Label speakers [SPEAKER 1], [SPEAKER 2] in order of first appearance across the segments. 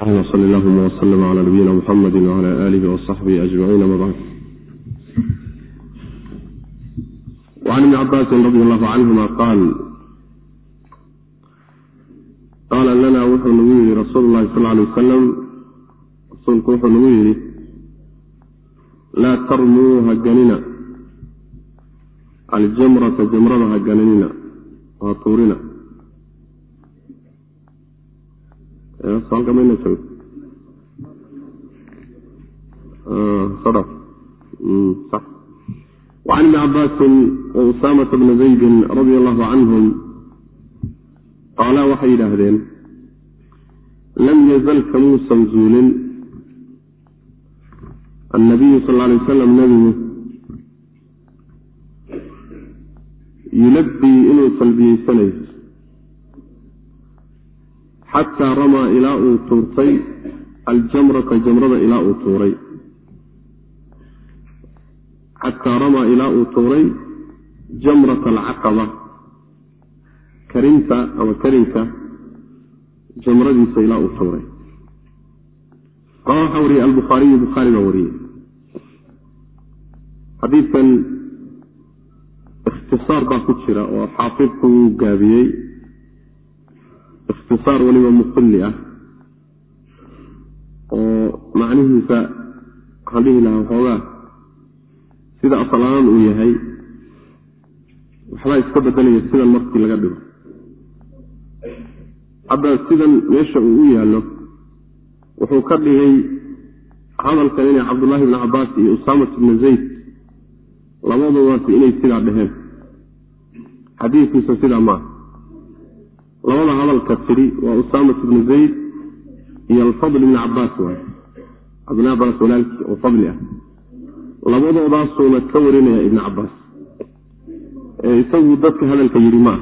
[SPEAKER 1] sl llahuma wslm cla nabiyina mxamedi wcla alihi wsaxbihi ajmaciin ama bacd وcan ibni cabaasin radi allahu canhuma qaal qaala lana wuxuu nagu yihi rasuulu llahi sal lay wasalam rasuulku wuxuu nagu yidhi laa tarmuu haganina aljamrata jamrada hagananina ha tuurina وcan ibni cabaasin wausaamata bni zaydin radia allahu canhum qaalaa waxay yidhaahdeen lam yazal kamuusan zuulin annabiyu sal alay wasalam nebigu yulabii inuu talbiyeysanayo xataa ramaa ilaa uu tuurtay aljamrata jamrada ilaa uu tuuray xataa ramaa ilaa uu tuuray jamrata alcaqaba karinta ama karinka jamradiisa ilaa uu tuuray waxaa wariyey albukhaariyu bukhaari baa wariyey xadiidkan ikhtisaar baa ku jira oo xaafidku gaabiyey ikhtisaar weliba muqili ah oo macnihiisa waxaan dhihi lahaa waxoogaa sida asal-aan uu yahay waxbaa iska bedelaya sidan markii laga dhigo. Hadda sidan meesha uu u yaallo wuxuu ka dhigay hadalkan inay cabdullaahi bni cabaas iyo usaamat bni zayd labadubaasi inay sidaa dheheen xadiidkiisa sidaa maaha labada hadalka tidhi waa usaamat bni zayd iyo alfadl ibni cabaas waay. Cabdullah cabaas walaalkii oo fadli ah. Labadoodaasuuna ka warinaya ibni cabaas isagu dadka hadalka yidhi ma ah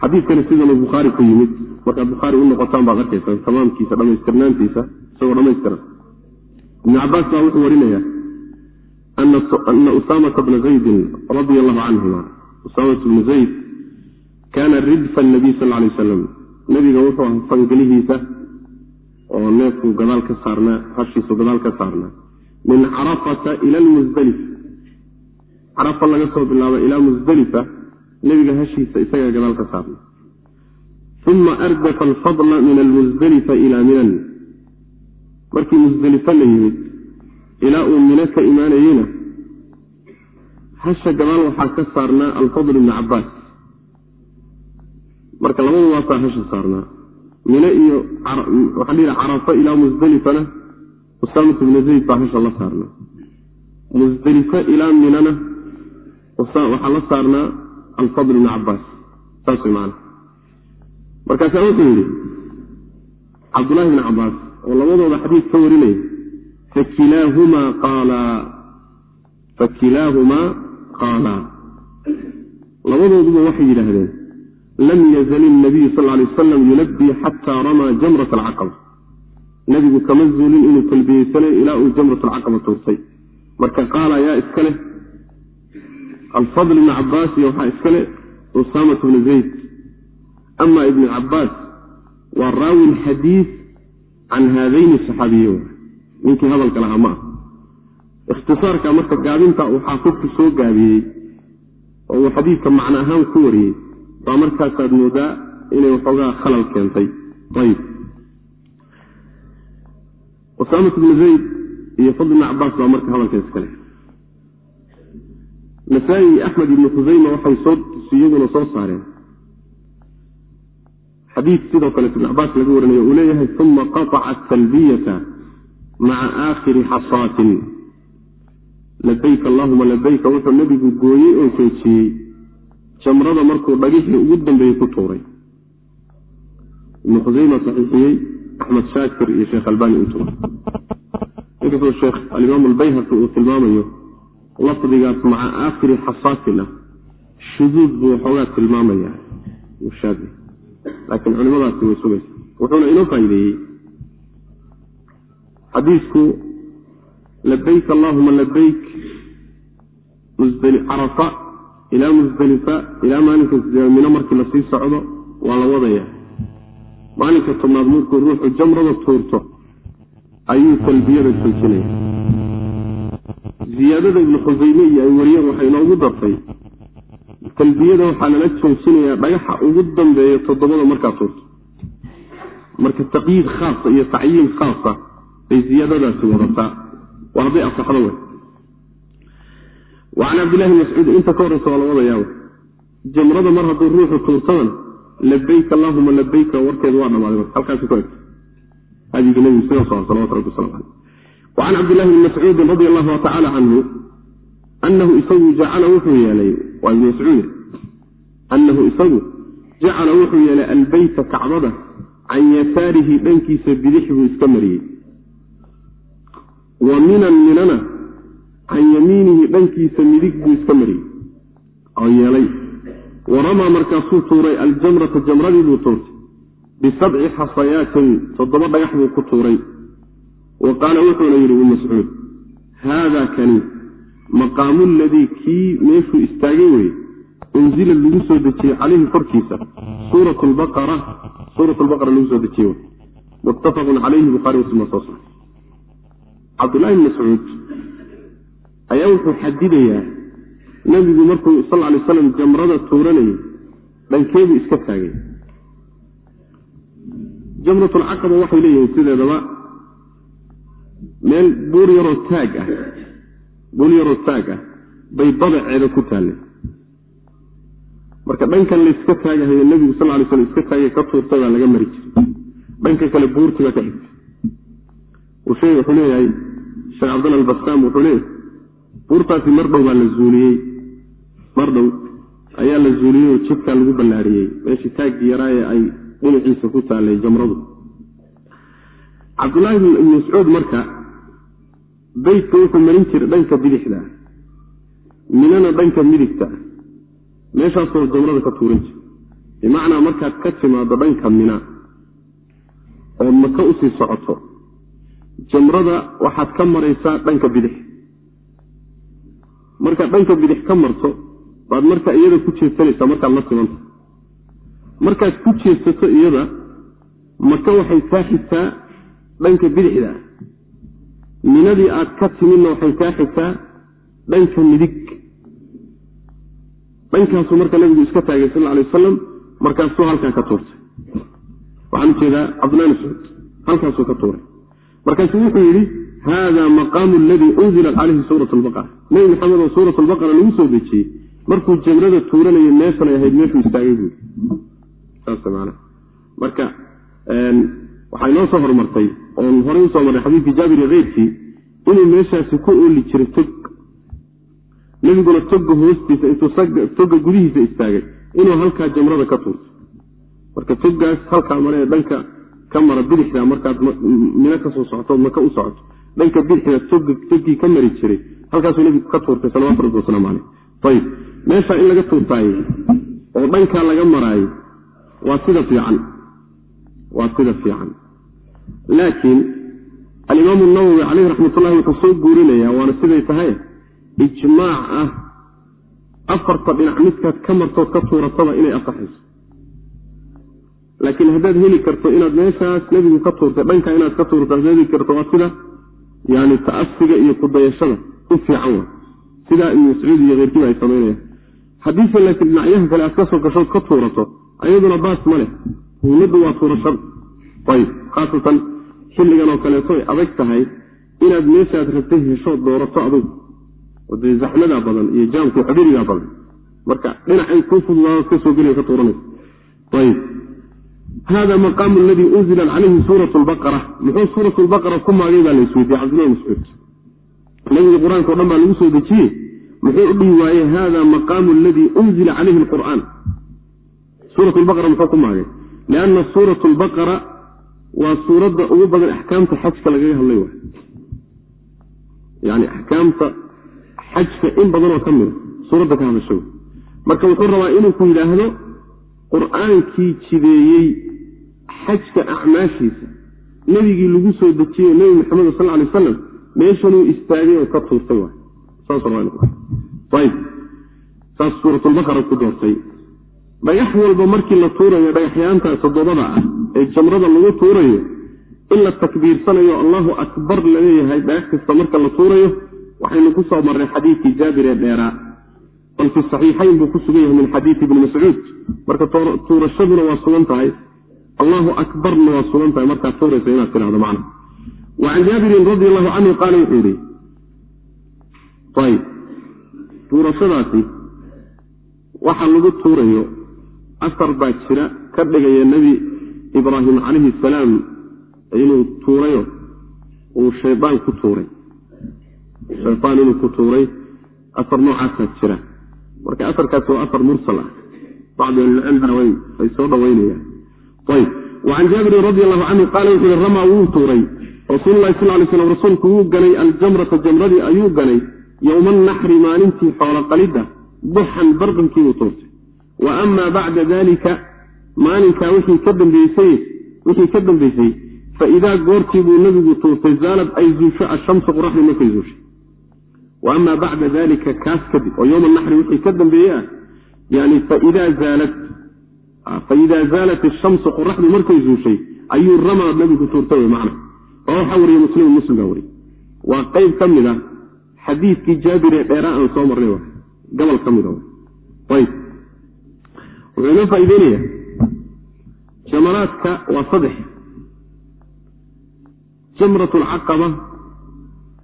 [SPEAKER 1] xadiidkani sidanuu bukhaari ku yimid. Markaad bukhaari u noqotaan baad arkaysaa tamaamkiisa dhamaystirnaantiisa isagoo dhamaystiran ibni cabaas baa wuxuu warinayaa ana usaamata bna zaydin radia allahu canhuma usaamat bnu zayd kaana ridfa nabiy sal lay wasalam. Nebiga wuxuu aha fangelihiisa oo neefku gadaal ka saarnaa hashiisu gadaal ka saarnaa. Min carafata ila lmusdalif carafa laga soo bilaabo ilaa musdalifa nebiga hashiisa isagaa gadaal ka saarnaa. Uma ardafa alfadla min almusdalifa ilaa minan. Markii musdalifa la yimid ilaa uu mino ka imaanayeyna hasha gadaal waxaa ka saarnaa alfadl ibni cabaas marka labadu waasaa hasha saarnaa mine iyo waxaa dhihi carafo ilaa musdelifana usaamat bnu zayd baa hasha la saarnaa. Musdelifo ilaa minana waxaa la saarnaa alfadl ibni cabaas saas maana markaasaa wuxuu yidhi cabdullahi bni cabaas oo labadooda xadiis ka warinaya fakilaahumaa qaalaa fakilaahumaa qaalaa labadooduba waxay yidhaahdeen lam yazal inabiyu sal lay wasalam yulabii xataa ramaa jamrat alcaqaba nebigu kama zuulin inuu talbiyeysanayo ilaa uu jamrat alcaqaba tuurtay. Marka qaala yaa iska leh alfadl ibni cabaas iyo waxaa iska leh usaamat bni zayd. Ama ibni cabaas waa raawi lxadiid can haadayni saxaabiye ninkii hadalka lahaa ma ah ikhtisaarka marka gaabinta uu xaafidku soo gaabiyey oo uu xadiidka macno ahaan ku wariyey baa markaasaad moodaa inay waxoogaa khalal keentay. Ayb usaamat bnu zayd iyo fadl ibni cabaas baa marka hadalka iskale nasaa-i axmed ibnu khusayma waxay soo iyaguna soo saareen. Xadiid sidoo kale ibn cabaas laga warinayo uu leeyahay uma qataca talbiyata maca aakhiri xasaatin. Labayk allahuma labayka wuxuu nebigu gooyey oo joojiyey jamrada markuu dhagixii ugu dambeeyey ku tuuray. Ibnu khusayma saxiixiyey axmed shaakir iyo sheekh albani intuba inkastoo sheekh alimaam albayhaqi uu tilmaamayo lafdigaas maca aakhiri xasaatin ah shuduud buu waxoogaa tilmaamaya mushaabi laakiin culimadaasi way sugaysa wuxuuna inoo faa'iideeyey xadiisku labayk allahuma labayk carafa ilaa musdelifa ilaa maalinka mino markii la sii socdo waa la wadaya. Maalinka tobnaad markuu ruuxu jamrada tuurto ayuu talbiyada joojinaya. Ziyaadada ibnu khusayme iyo ay wariyeen waxay inoogu dartay. Talbiyada waxaa lala joojinayaa dhagaxa ugu dambeeya toddobada markaa tuurto. Marka taqyiid khaasa iyo tacyiin khaasa bay ziyaadadaasi wadataa. Waa hadday asaxdo wey wa can cabdillahi bn mascuud inta ka horreysa waa la wadayaa. Jamrada mar hadduu ruuxu tuurtadan labayk allahuma labayka warkeedu waa dhamaaday halkaasi ku can cabdillahi bni mascuudin radi allahu tacaala canhu anahu isagu jacala wuxuu yeelay waa ibn mascuud anahu isagu jacala wuxuu yeelay albeyta kacbada can yasaarihi dhankiisa bidix buu iska mariyey can yamiinihi dhankiisa midig buu iska mariyey oo yeelay. Waramaa markaasuu tuuray aljamrata jamradii buu tuurtay. Bisabci xasayaatin toddoba dhagax buu ku tuuray. Wa qaala wuxuuna yidhi ibnu mascuud haada kani maqaamu ladii kii meeshuu istaagay weye unzila lagu soo dejiyey calayhi korkiisa suurat lbaqara suurat lbaqara lagu soo dejiyey muttafaqun calayhi bukhaari muslim soo saar cabdullahi bn mascuud ayaa wuxuu xadidayaa nebigu markuu sal lay slam jamrada tuuranayay dhankeedu iska taagay. Jamratulcaqaba waxay leeyihiin sideedaba meel buur yaroo taag ah buur yaroo taag ah bay badaceeda ku taalle marka dhankan layska taagahayo nebigu sal lay slam iska taagay ka tuurtay baa laga mari jiray. Dhanka kale buurtii baa ka xigtay. Wuxuu leeyahay sheekh cabdalla albasaam wuxuu leeyahay buurtaasi mar dhow baa la zuuliyey. Mar dhow ayaa la zuuliyey oo jidkaa lagu ballaariyey. Meeshii taaggii yaraaye ay dhinaciisa ku taallay jamradu. Cabdullaahi ibn mascuud marka beytka wuxuu marin jiray dhanka bidixda. Minana dhanka midigta. Meeshaasoo jamrada ka tuuran jira bimacnaa markaad ka timaado dhanka mina ood maka u sii socoto jamrada waxaad ka maraysaa dhanka bidix markaad dhanka bidix ka marto baad marka iyada ku jeesanaysaa markaad la simanta markaad ku jeesato iyada maka waxay kaa dhanka bidixda. Minadii aad ka timidna waxay kaa dhanka midig. Dhankaasuu marka nabigu iska taagay sal alay wasalam markaasuu halkaa ka tuurtay. Waxaan u jeedaa cabdullahi mascuud halkaasuu ka tuuray. Markaasuu wuxuu yidhi hada maqaamu aladii unzilat calayhi suurat lbaqara nebi maxamed oo suurat lbaqara lagu soo dejiyey. Markuu jamrada tuuranayay meeshanay ahayd meeshuu istaagay buui saas man marka waxay noo soo hormartay oon horey u soo marnay xadiidkii jaabir iyo inuu meeshaasi ku ooli jiray tog. Nebiguna toga hoostiisa intuu toga gudihiisa istaagay inuu halkaa jamrada ka tuurto. Marka togaas halkaa mare ee dhanka ka mara bidixda markaad mino ka soo socoto maka u socoto dhanka bidixda togii ka mari jiray halkaasuu nebigu ka tuurtay salawatu rabbi wasalaamu caleyh ayib meeshaa in laga tuurtaaye oo dhankaa laga maraayo waa sida fiican. Waa sida fiican. Laakiin alimaamu nawowi caleyhi raxmatullahi wuxuu soo guurinayaa waana siday tahay ijmaac ah. Afarta dhinac midkaad ka martood ka tuurataba inay asaxayso laakiin haddaad heli karto inaad meeshaas nebigu ka tuurtay dhanka inaad ka tuurto haddaad heli karto waa sida yani ta'asiga iyo kudayashada sidaa ibnu mascuud iyo keyrkiiba ay samaynayaan haddiise laakiin dhinacyaha kale aad ka gashood ka tuurato ayaduna baas ma leh. Muhimaddu waa tuurashada ayb khaasatan xilligan oo kaleeto ay adag tahay inaad meeshaad rabtay heshood doorato adugu. Oo dee zaxmadaa badan iyo jaamka xabirigaa badan. Marka dhinacay kuu fududaado ka soo geliya ka tuuranaysa ayb hada maqaamu aladii unzilat calayhi suurat lbaqara muxuu suurat lbaqara ku maagay baa la isweydiye mascuud nabiga qur'aanka o dhan baa lagu soo dejiyey muxuu u dhihi waayey hada maqaamu aladii unzila calayhi lqur'aan suurat lbaqara muxuu ku maagay lianna suurat lbaqara waa suuradda ugu badan axkaamta xajka lagaga hadlay waay. Yani axkaamta xajka in badanoo ka mida suuradda ka hadasha marka wuxuu rabaa inuu ku yidhaahdo qur'aankii jideeyey xajka acmaashiisa nebigii lagu soo dejiyey nebi maxamed sal lay wasalam meeshanuu istaagay oo ka tuurtay waay. Saasayb saas suuratulbaqara ku doortay. Dhagax walba markii la tuurayo dhagaxyaanta toddobada ah ee jamrada lagu tuurayo in la takbiirsanayo allahu akbar la leeyahay dhagax kasta marka la tuurayo waxaynu ku soo marray xadiidkii jaabir ee dheeraa bal fi saxiixayn buu ku sugan yahay min xadiidi ibni mascuud. Marka tuurashaduna waa sugan tahay. Allahu akbarna waa sugan tahay markaad tuuraysa inaad tidhahdo macna wa can jaabirin radi allahu canhu qaala wuxuu yidhi ayb tuurashadaasi waxa lagu tuurayo asar baa jira ka dhigaya nebi ibraahim calayhi salaam inuu tuurayo uu shaydaan ku tuuray shaydaan inuu ku tuuray asar noocaasaa jira marka asarkaasi waa asar mursal ah bacdu ahlilcilmina way ay soo dhaweynayaan ayb wa can jaabirin radi allahu canhu qaala wuxuu yihi ramaa wuu tuuray rasuululahi sal lay slam rasuulku wuu ganay aljamrata jamradii ayuu ganay yowma naxri maalintii xoolo qalidda duxan barqinkiibuu tuurtay wa amaa bacda dalika maalinkaa wixii ka dambeysay wixii ka dambeysay fa idaa goortii buu nebigu tuurtay zaalad ay zuusho ashamsu qoraxdu markay zuushay. Wa amaa bacda dalika kaas kadib oo yowma naxri wixii ka dambeeye ah yani faidaa zaalat faidaa zaalat ashamsu qoraxdu markay zuushay ayuu ramaa nebigu tuurtay wey macna waxaa wariye muslim muslim baa waa qeyb ka mid a xadiidkii jaabir ee dheeraa aan soo marnay gobol ka mid ayb wuxuu inoo faa'iideynaya jamaraadka waa saddex. Jamrat alcaqaba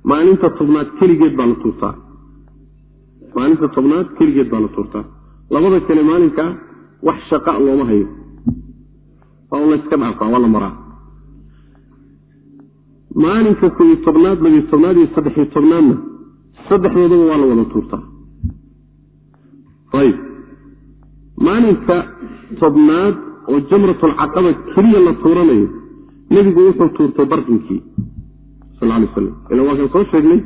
[SPEAKER 1] maalinta tobnaad keligeed baa la tuurtaa. Maalinta tobnaad keligeed baa la tuurtaa. Labada kale maalinkaa wax shaqa looma hayo. Waa un layska dhaafaa waa la maraa maalinka kobiyo tobnaad labiyo tobnaad iyo saddexiyo tobnaadna saddexdoodaba waa la wada tuurtaa. Ayb maalinka tobnaad oo jamratulcaqaba keliya la tuuranayo nebigu wuxuu tuurtay barqinkii sal lay slam ila waa soo sheegnay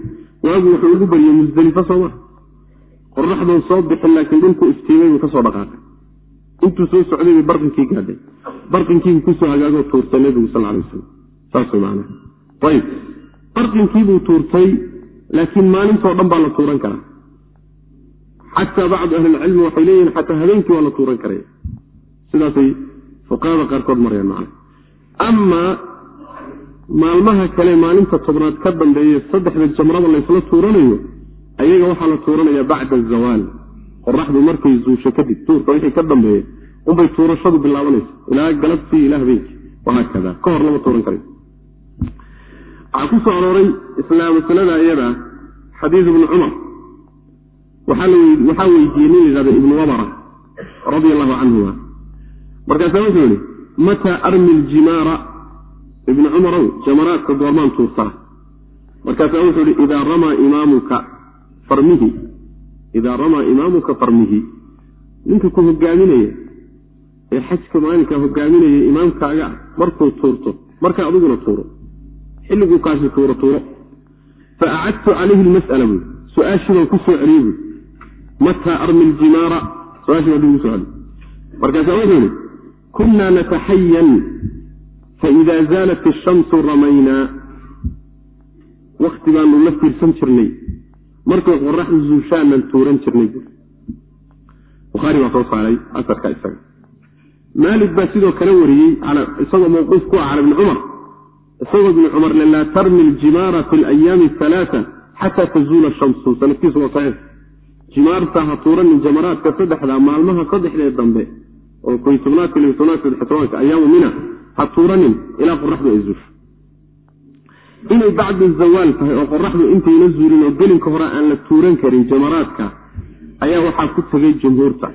[SPEAKER 1] waagu wuxuu ugu bariyey musdelifo sooma qoraxdoon soo bixin laakiin dhulku iftiimay buu ka soo dhaqaaqay. Intuu soo socday bay barqinkii gaadhay. Barqinkiibuu ku soo hagaagoo tuurtay nebigu sal lay waslam saas man ayb. Barqinkiibuu tuurtay laakiin maalintoo dhan baa la tuuran karaa. Xataa bacdu ahlilcilmi waxay leeyihiin xataa habeenkii waa la tuuran karaya sidaasay fuqahada qaarkood marayaan macna. Amaa maalmaha kale maalinta tobnaad ka dambeeye saddexda jamrada laysla tuuranayo ayaga waxaa la tuuranaya bacda azawaal qoraxdu markay zuusho kadib tuurka wixii ka dambeeya unbay tuurashadu bilaabanaysa ilaa galabtii ilaa habeenkii. Wahaakada ka hor lama tuuran karayo waxaa ku soo arooray isla masalada iyada xadiid ibni cumar waxaa weydiiyey nin layihahda ibnu wabara radia allahu canhuma markaasaa wuxuu yihi mataa armi ljimaara ibnu cumarow jamaraadka goormaan tuurtaa markaasaa wuxuu yihi idaa ramaa imaamuka farmihi. Idaa ramaa imaamuka farmihi. Ninka ku hogaaminaya ee xajka maalinkaa hogaaminaya imaamkaaga markuu tuurto markaa adiguna tuuro xilliguu kaasi tuuro tuuro. Fa acadtu calayhi lmas'ala buui. Su'aashii ku soo celiyey buui. Mataa armi ljimaara su'aashii baan dib ugu soo celiy markaasaa wuxuu yihi kunnaa nataxayan faida zaalat ishamsu ramaynaa wakti baanu la fiirsan jirnay. Markay qoraxdu zuushaanan tuuran jirnay bukhaari baa soo saaray asarka isaga. Maalik baa sidoo kale wariyey isagoo mawquuf ku ah cala bni cumar isagoo ibni cumar le laa tarmi ljimaara fi alayaami alaaa xataa tazuula shamsu sanadkiisu waa saxiix. Jimaarta ha tuuranin jamaraadka saddexda maalmaha saddexdee dambe oo koy tobnaadka liyo tobnaadka saddex tobanka ayaamu mina ha tuuranin ilaa qoraxdu ay zuusho. Inay bacda zawaal tahay oo qoraxdu intayna zuulin oo gelinka hore aan la tuuran karin jamaraadka ayaa waxaa ku tegay jumhuurta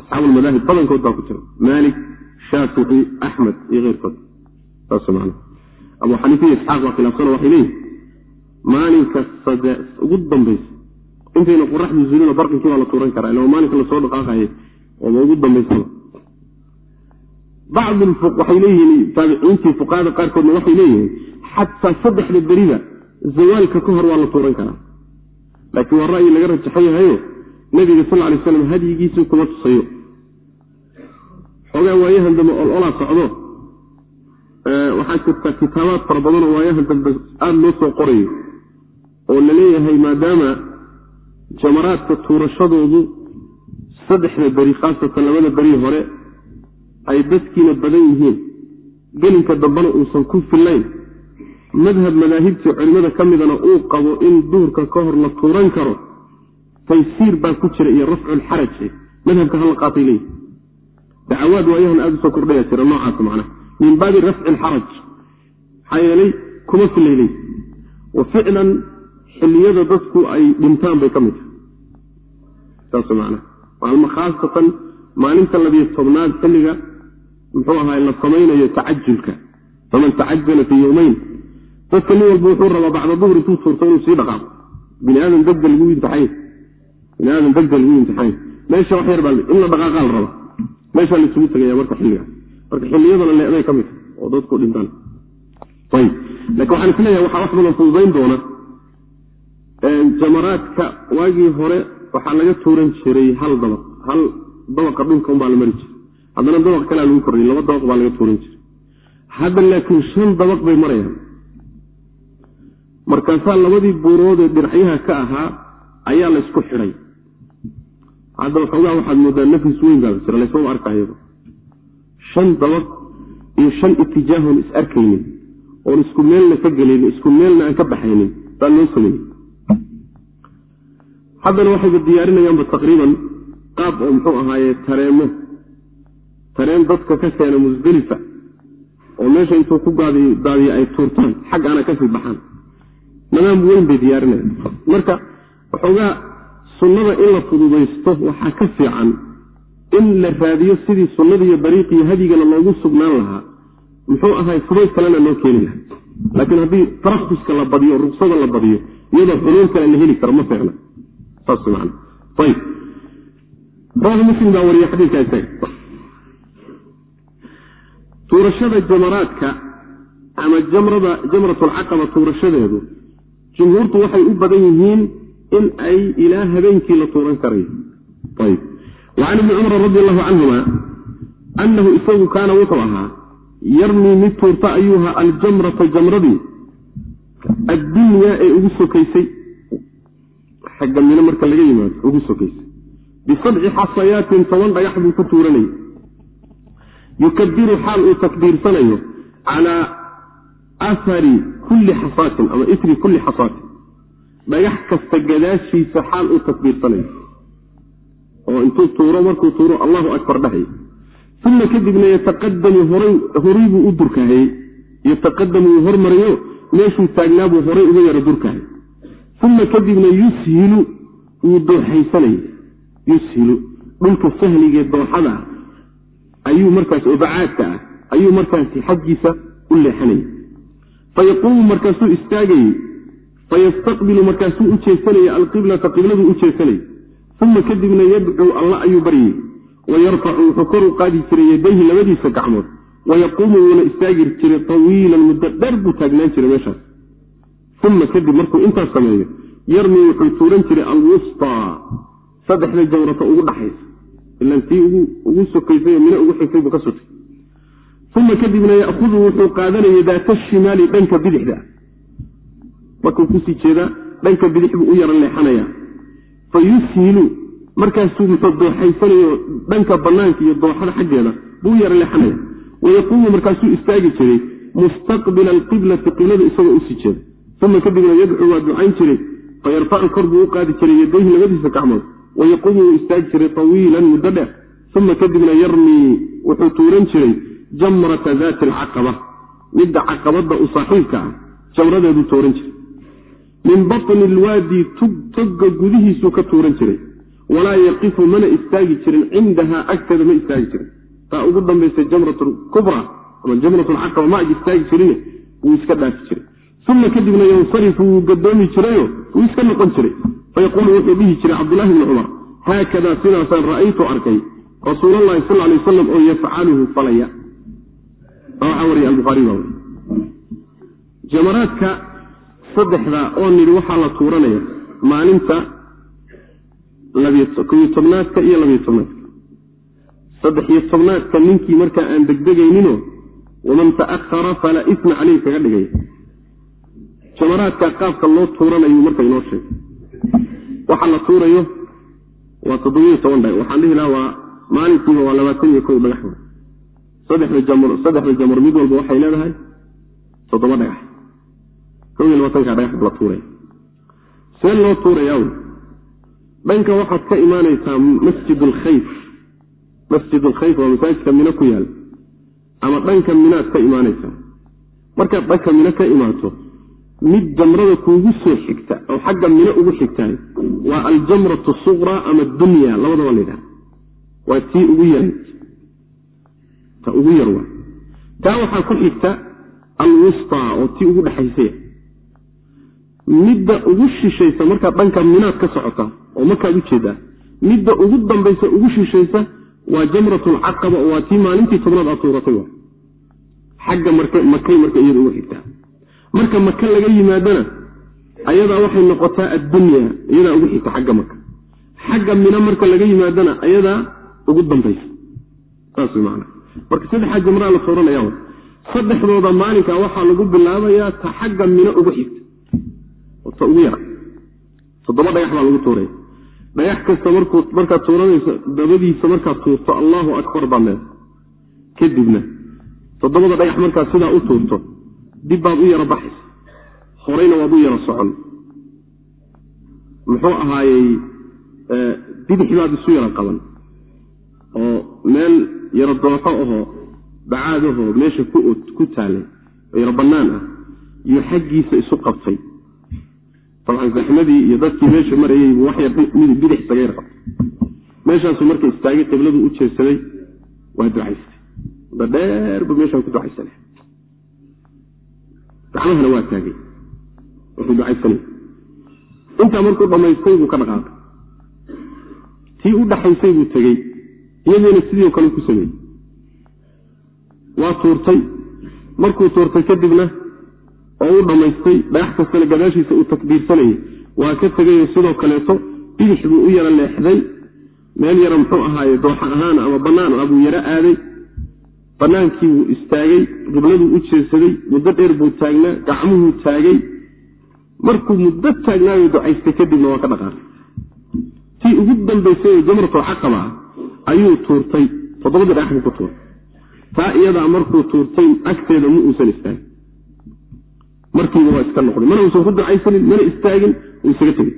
[SPEAKER 1] asxaabulmadaahib badankood baa ku tegay maalik shaafici axmed iyo keyrkood abu xaniifa iyo isxaaq baa khilaafsano waxay leeyihiin maalinka ugu dambaysa intayna qoraxdu zuulin oo barqinkii baa la tuuran karaa ila maalinka la soo dhaqaaqaye ooba ugu dambaysaba. Bacd waxay leeyihiin taabiciintii fuqahada qaarkoodna waxay leeyihiin xataa saddexda beriba zawaalka ka hor waa la tuuran karaa. Laakiin waa ra'yi laga rajaxo yahayo nabiga sal lay slam hadyigiisii kuma tusayo. Xoogaa waayahan dambe ololaa socdo waxaa jirta kitaabaad fara badanoo waayahan dambe aada loo soo qorayo oo la leeyahay maadaama jamaraadka tuurashadoodu saddexda beri khaasatan labada beri hore ay dadkiina badan yihiin. Gelinka dambena uusan ku fillayn madhab madaahibtii culimmada ka midana uu qabo in duhurka ka hor la tuuran karo taysiir baa ku jira iyo rafculxaraj madhabka hala qaatay leeyihi dacawaad waayahan aada u soo kordhaya jira noocaas macnaha min baabi rafci lxaraj maxaa yeelay kuma leeyihi wa ficlan xilliyada dadku ay dhintaan bay ka mid tahay. Saas macnaha maalma khaasatan maalinta labiyo tobnaad xilliga muxuu ahaay la samaynayo tacajulka faman tacajala fii yowmeyn dadka nin walba wuxuu rabaa bacda duhur intuu tuurto inuu sii dhaqaaqo. Bini aadam degdel lagu imtixaany bini aadam degdel lagu imtixaany meesha wax yar baa in la dhaqaaqaa la rabaa. Meeshaa laisugu tegaya marka xilliga marka xilliyadana leeday ka mid oo dadku dhintaan. Lakin waxaan is leeyahay waxaa wax fududayn doona jamaraadka waagii hore waxaa laga tuuran jiray hal dabaq hal dabaqa dhulka unbaa la mari jiray. Haddana dabaq kalea lagu kordhiyay laba dabaq baa laga tuuran jiray. Hadda laakiin shan dabaq bay marayaan. Markaasaa labadii buurood ee dirxyaha ka ahaa ayaa la ysku xidhay hadda waxoogaa waxaad moodaa nafis weyn baa jira laysmaba arkayaba shan dabaq iyo shan itijaahoon is arkaynin oon isku meelna ka gelaynin isku meelna aan ka baxaynin baa loo sameeyey haddana waxayba diyaarinayaanba taqriiban qaab oo muxuu ahaaye tareemo. Tareen dadka ka keena musdelifa oo meesha intuu ku daadiyo ay tuurtaan xaggaana ka sii baxaan. Nadaam weyn bay diyaarinayaan. Marka waxoogaa sunnada in la fududaysto waxaa ka fiican in la raadiyo sidii sunnadiiyo dariiqiyo hadigana loogu sugnaan lahaa muxuu ahay fudayd kalena loo keeni lahaa. Laakiin haddii tarakuska la badiyo ruksada la badiyo iyadoo xuluul kale la heli karo ma muslim baa isaga tuurashada jamaraadka ama jamrada jamratulcaqaba tuurashadeedu jumhuurtu waxay u badan yihiin in ay ilaa habeenkii la tuuran karayo wacan ibni cumar radi allahu canhuma annahu isagu kaana wuxuu ahaa yarmii mid tuurta ayuuha aljamrata jamradii addunyaa ee ugu sokaysay xagga mino marka laga yimaado ugu sokaysay bisabci xasayaatin toban dhagax buu ku tuuranayay yukabiru xaal uu takbiirsanayo calaa ahari kulli xasaatin ama isri kulli xasaatin dhagax kasta gadaashiisa xaal uu takbiirsanayo oo intuu tuuro markuu tuuro allahu akbar dhahay. Uma kadibna yataqadamu horay buu u durkahayey yataqadamu wuu hormarayo meeshuu taagnaabuu horay uga yaro durkahay uma kadibna yushilu wuu dooxaysanaya yushilu dhulka sahligee dooxada ah. Ayuu markaas oo bacaadka ah ayuu markaasi xaggiisa u leexanaya fayaquumu markaasuu istaagayey fayastaqbilu markaasuu u jeesanaya alqiblata qibladuu u jeesanaya uma kadibna yadcuu alla ayuu baryay wayarfacu wuxuu kor u qaadi jiray yadayhi labadiisa gacmood. Wayaquumu wuuna istaagi jiray tawiilan muddo dheer buu taagnaan jiray meeshaas uma kadib markuu intaas sameeyo yarmi wuxuu tuuran jiray alwustaa saddexda jawrata ugu dhaxaysa. Ilan tii ugu sokaysay mino ugu xigtay buu ka sutay uma kadibna ya'hudu wuxuu qaadanaya daata shimaali dhanka bidixda. Markuu ku sii jeedaa dhanka bidix buu u yara leexanaya fa yushilu markaasuu muxuu dooxaysanayo dhanka banaanka iyo dooxada xaggeeda buu yara leexanaya. Wayaquumu markaasuu istaagi jiray mustaqbila alqiblati qiblada isagoo u sii jeeda uma kadibna yadcuu waa ducayn jiray. Fayarfacu kor buu u qaadi jiray yadayhi labadiisa gacmood. Wayaquumu wuu istaagi jiray tawiilan muddo dheer. Uma kadibna yarmii wuxuu tuuran jiray jamrata daati alcaqaba. Midda caqabadda u saaxiibka ah jamradeeduu tuuran jiray min batni ilwaadi togga gudihiisuu ka tuuran jiray. Walaa yaqifu mana istaagi jirin. Cindahaa agteeda ma istaagi jirin. Taa ugu dambaysa jamrat kubra ama jamrat lcaqaba ma ag istaagi jirine wuu iska dhaafi jiray. Uma kadibna yansarifu wuu gadoomi jirayo wuu iska noqon jiray. Fayaquulu wuxuu dhihi jiray cabdulahi bni cumar haakadaa sidaasaan ra'aytu arkay rasuulalahi sal lay wasalam oo yafcaluhu falaya saddexda oo nidhi waxaa la tuuranaya maalinta koyo tobnaadka iyo labiyo tobnaadka. Saddex iyo tobnaadka ninkii markaa aan degdegayninoo waman ta'ahara falaa isma caleyh kaga dhigaya jamaraadka qaabka loo tuuranayu marka inoo sheegay waxa la tuurayo waa toddobiyo toban dhagax waxaan dhihi lahaa waa maalinkiiba waa labaatan iyo kow dhagax saddexda jamr mid walba waxay leedahay toddoba dhagax kow iyo labaatanka dhagax la tuuraya see loo tuurayaa dhanka waxaad ka imaanaysaa masjid alkhayf masjid alkhayf waa masaajidka mino ku yaal. Ama dhanka minaad ka imaanaysaa. Markaad dhanka mino ka imaato mid jamrada kuugu soo xigta oo xagga mino ugu xigtaay waa aljamratu suqra ama dunya labadaba laydhaha waa tii ugu yarayd ta ugu yar waa. Taa waxaa ku xigta alwusta oo tii ugu dhexaysaya midda ugu shishaysa markaad dhanka minaad ka socota oo markaad u jeedaa midda ugu dambaysa ugu shishaysa waa jamratulcaqaba oo waa tii maalintii tobnaad aad tuuratay xagga makay marka iyada ugu xigtaa. Marka maka laga yimaadona ayadaa waxay noqotaa addunya iyadaa ugu xigta xagga maka xagga mina marka laga yimaadona ayadaa ugu dambaysa. Saas man marka saddexaa jamraa la tuuranaya saddexdooda maalinka waxaa lagu bilaabayaa ta xagga mino ugu xigta ta ugu yara toddoba dhagax baa lagu tuuraya dhagax kasta markaad tuuranayso dabadiisa markaad tuurto allahu akbar baa leeda kadibna toddobada dhagax markaad sidaa u tuurto dib baad u yaro baxaysa horeyna waad u yaro socon. Muxuu ahaayey bidix baad isu yaro qaban. Oo meel yaro dooxo ahoo bacaadahoo meesha ku taalay oo yaro bannaan ah iyo xaggiisa isu qabtay dabcan zaxmadii iyo dadkii meesha marayey waxyar bidix isaga yar qabtay meeshaasuu marka istaagay qibladu u jeesaday waa ducaystay. Wada dheerbu meeshaan ku ducaysanay. Gacmahana waa taagay. Wuxuu ducaysanay. Intaa markuu dhammaystay buu ka dhaqaaqay. Tii u dhaxaysay buu tegey iyadiina sidii kale ku sameeyey waa tuurtay. Markuu tuurtay kadibna oo u dhammaystay dhagax kastana gadaashiisa uu takbiirsanayay. Waa ka tegayo sidoo kaleeto bidix buu u yaro leexday. Meel yaro muxuu ahaaye? Dooxa ahaan ama bannaan ah buu yaro aaday. Bannaankii buu istaagay qibladuu u jeesaday muddo dheer buu taagnaa gacmuhuu taagay. Markuu muddo taagnaayo ducaystay kadibna waa ka dhaqaaqay. Tii ugu dambaysay jamratul caqaba ah ayuu tuurtay. Toddobadii dhagax buu ku tuuray taa iyadaa markuu tuurtay agteeda ma uusan istaagin markiiba waa iska noqday. Mana uusan ku ducaysanin mana istaagin uu isaga tegey.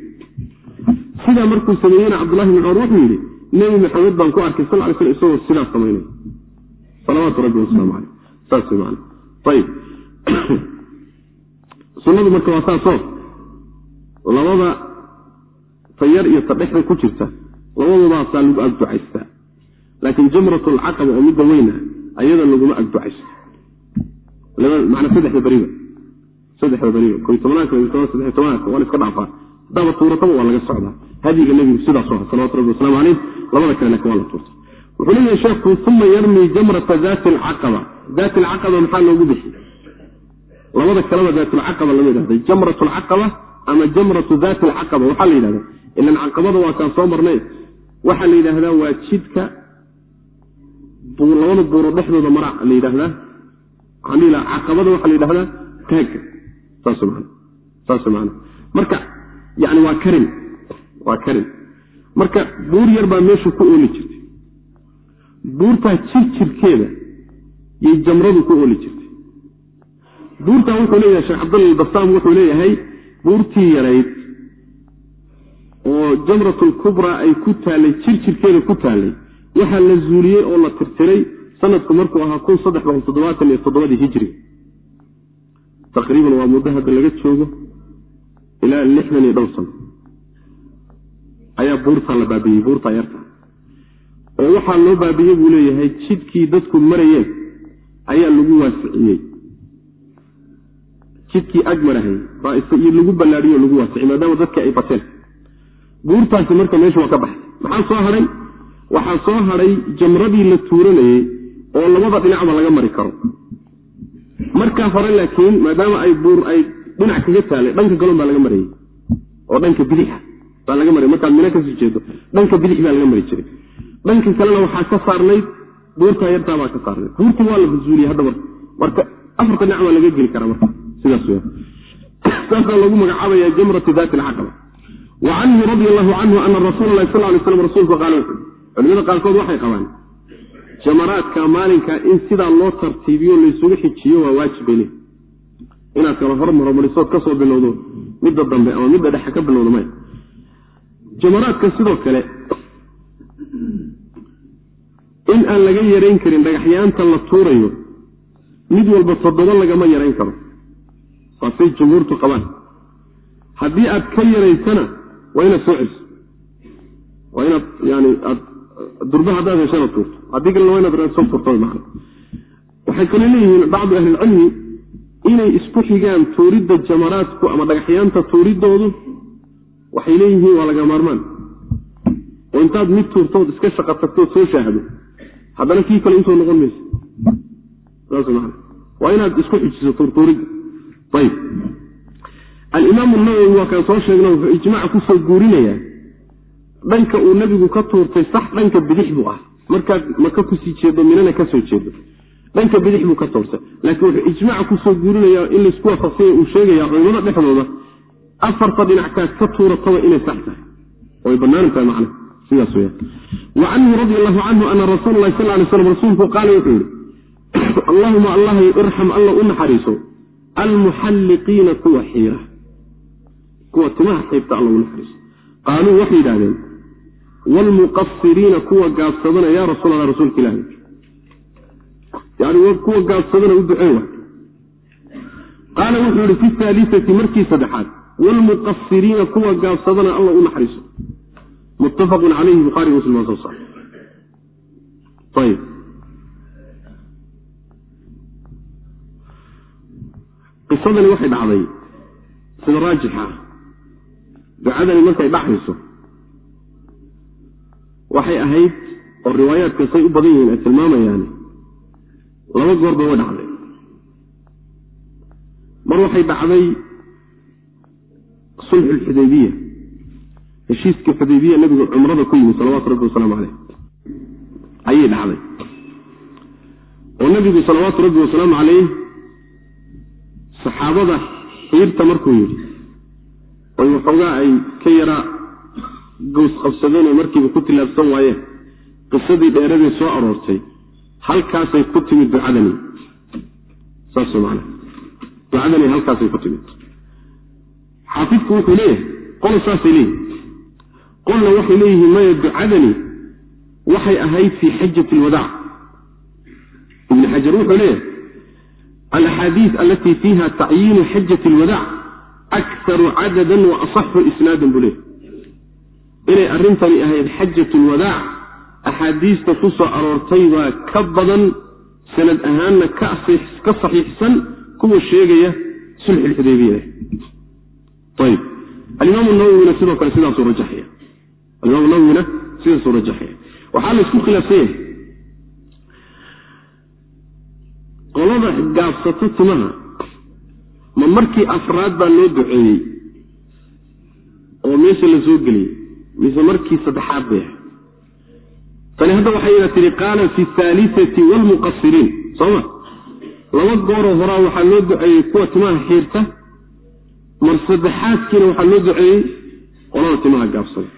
[SPEAKER 1] Sidaa markuu sameeyeyna cabdullahi bn cumar wuxuu yidhi nebi maxamed baan ku arkay sal sl isagoo sidaas samaynay salawaatu rabbi wasalaamu caleyh saas man ayib sunnadu marka waa saasoo labada tayar iyo tadhexda ku jirta labadodaasaa lagu ag ducaystaa laakiin jamratulcaqaba oo midda weyna ayada laguma ag ducaysto manaa saddexda beriba saddexda beriba ko tobanaanka saddex tobanaanka waa la iska dhaafaa. Haddaaba tuurataba waa laga socdaa. Hadiga nebigu sidaasu aha salawatu rabbi waslamu caleyh labada kale laakin waa la tuurta wuxuu leeyahay sheekhu uma yarmi jamrata daati alcaqaba daati alcaqaba maxaa loogu bixi? Labada kaleba daatulcaqaba lama yidhahda jamrat alcaqaba ama jamratu daati alcaqaba waxaa la yidhahda ilan caqabada waa kaan soo marnay. Waxaa la yidhaahdaa waa jidka labada buuro dhexdooda mara la laha caqabada waxaa la yidhahdaa taagga marka yani waa karin waa karin marka buur yar baa meesha ku ooli jirtay. Buurtaa jir jirkeeda yay jamradu ku ooli jirtay. Buurtaa wuxuu leeyahay sheekh cabdalla albasaam wuxuu leeyahay buurtii yarayd oo jamratulkubraa ay ku taallay jir jirkeeda ku taallay waxaa la zuuliyey oo la tirtiray sanadku markuu ahaa kun saddex boqol toddobaatan iyo toddobadii hijriga taqriiban waa muddo hadda laga joogo ilaa lixdan iyo dhowr sano ayaa buurtaa la baabiyey buurtaa yarta oo waxaa loo baabiyey buu leeyahay jidkii dadku marayeen ayaa lagu waasiciyey jidkii ag marahay baa iyo lagu ballaadhiyo lagu waasiciyey maadaama dadkii ay bateen buurtaasi marka meesha waa ka baxay maxaa soo hadhay waxaa soo hadhay jamradii la tuuranayey oo labada dhinacba laga mari karo markaa hore laakiin maadaama ay buur ay dhinac kaga taalay dhanka galon baa laga marayey oo dhanka bidixa baa laga maray markaad mino ka sii jeedo dhanka bidix baa laga mari jiray. Dhanka kalena waxaa ka saarnayd buurtaa yartaa baa ka saarnayd. Buurtii waa la fusuuliyey hadda marka. Marka afarta dhinac waa laga geli karaa marka sidaas saasaa lagu magacaabaya jamratu daati alcaqaba wa canhu radi allahu canhu ana rasuula lahi sal lay slam rasuulku qaala culimada qaarkood waxay qabaan jamaraadka maalinkaa in sidaa loo tartiibiyo laysugu xijiyo waa waajib bay leeyihiin inaad kala hormarmarisood ka soo bilowdo midda dambe ama midda dhexe ka bilowdo maya jamaraadka sidoo kale in aan laga yarayn karin dhagaxyaanta la tuurayo mid walba toddoba lagama yarayn karo. Saasay jumhuurtu qabaan. Haddii aad ka yaraysana waa inaad soo celiso. Waa inaad yani aad durba haddaad heshana tuurto haddii waa inaad soo tuurto waxay kale leeyihiin bacdu ahlilcilmi inay isku xigaan tuuridda jamaraadku ama dhagaxyaanta tuuridoodu waxay leeyihiin waa laga maarmaan. Oo intaad mid tuurtood iska shaqa soo shaahdo haddana kii kale intoo noqon mayso. Saas maa waa inaad isku xijiso tuurtuuridda ayb alimaamu nawowi waa kaan soo sheegno wuxuu ijmaaca ku soo guurinayaa dhanka uu nebigu ka tuurtay sax dhanka bidix buu ah markaad maka ku sii jeedo minana ka soo jeedo. Dhanka bidix buu ka tuurtay. Laakiin wuxuu ijmaaca ku soo guurinayaa in laysku waafaqsanya uu sheegaya culimada dhexdooda afarta dhinackaad ka tuurataba inay sax tahay. Way bannaanan tahay macna sidaas weyaan wa canhu radi allahu canhu ana rasuula sal lay slam rasuulku qaala wuxuu yihi allahuma allahay irxam alla u naxariiso. Almuxalliqiina kuwa xiira. Kuwa timaha xiibta alla u naxariiso. Qaaluu waxay yidhahdeen wlmuqasiriina kuwa gaabsadana yaa rasuul alla rasuulka ilahi yani kuwa gaabsadana u ducee wa qaala wuxuu yihi fi haalisati markii saddexaad wlmuqasiriina kuwa gaabsadana alla u naxariiso muttafaqun calayhi buhaari muslim waa soo saar ayb qisadani waxay dhacday sida raajixa ducadani markay dhacayso waxay ahayd oo riwaayaadka say u badan yihiin ay tilmaamayaan. Laba goorba way dhacday. Mar waxay dhacday sulxu lxudaybiya heshiiskii xudaybiya nebigu cumrada ku yimi salawaatu rabbi wasalaamu caleyh ayay dhacday. Oo nebigu salawaatu rabbi wasalaamu caleyh saxaabada xiirta markuu yidhi oy waxoogaa ay ka yaraa gows qabsadeen oo markiiba ku tilaabsan waayeen qisadii dheeradee soo aroortay halkaasay ku timid ducadani. Saas man ducadani halkaasay ku timid xaafidku wuxuu leeyahay qola saasay leeyihiin qolna waxay leeyihiin maya ducadani waxay ahayd fii xajati alwadaac ibni xajar wuxuu leeyahay alaxaadiis alatii fiiha tacyiinu xajati alwadaac akharu cadadan wa asaxu isnaadan buu leeyahy inay arrintani ahayd xajat lwadaac axaadiista ku soo aroortay baa ka badan sanad ahaanna ka saxiixsan kuwa sheegaya sulx lxudaybiya ayb alimaamu nawowina sidoo kale sidaasuu rajaxaya. Alimaam nawowina sidaasuu rajaxaya. Waxaa la khilaafsan yahay. Qolada gaabsato timaha ma markii afraad baa loo duceeyey oo meesha la soo geliyey mise markii saddexaad bay ahay tani hadda waxayna tihi qaala fi haalisati wlmuqasiriin sooma laba gooroo horaa waxaa loo duceeyey kuwa timaha xiirta mar saddexaadkiina waxaa loo duceeyey qolada timaha gaabsada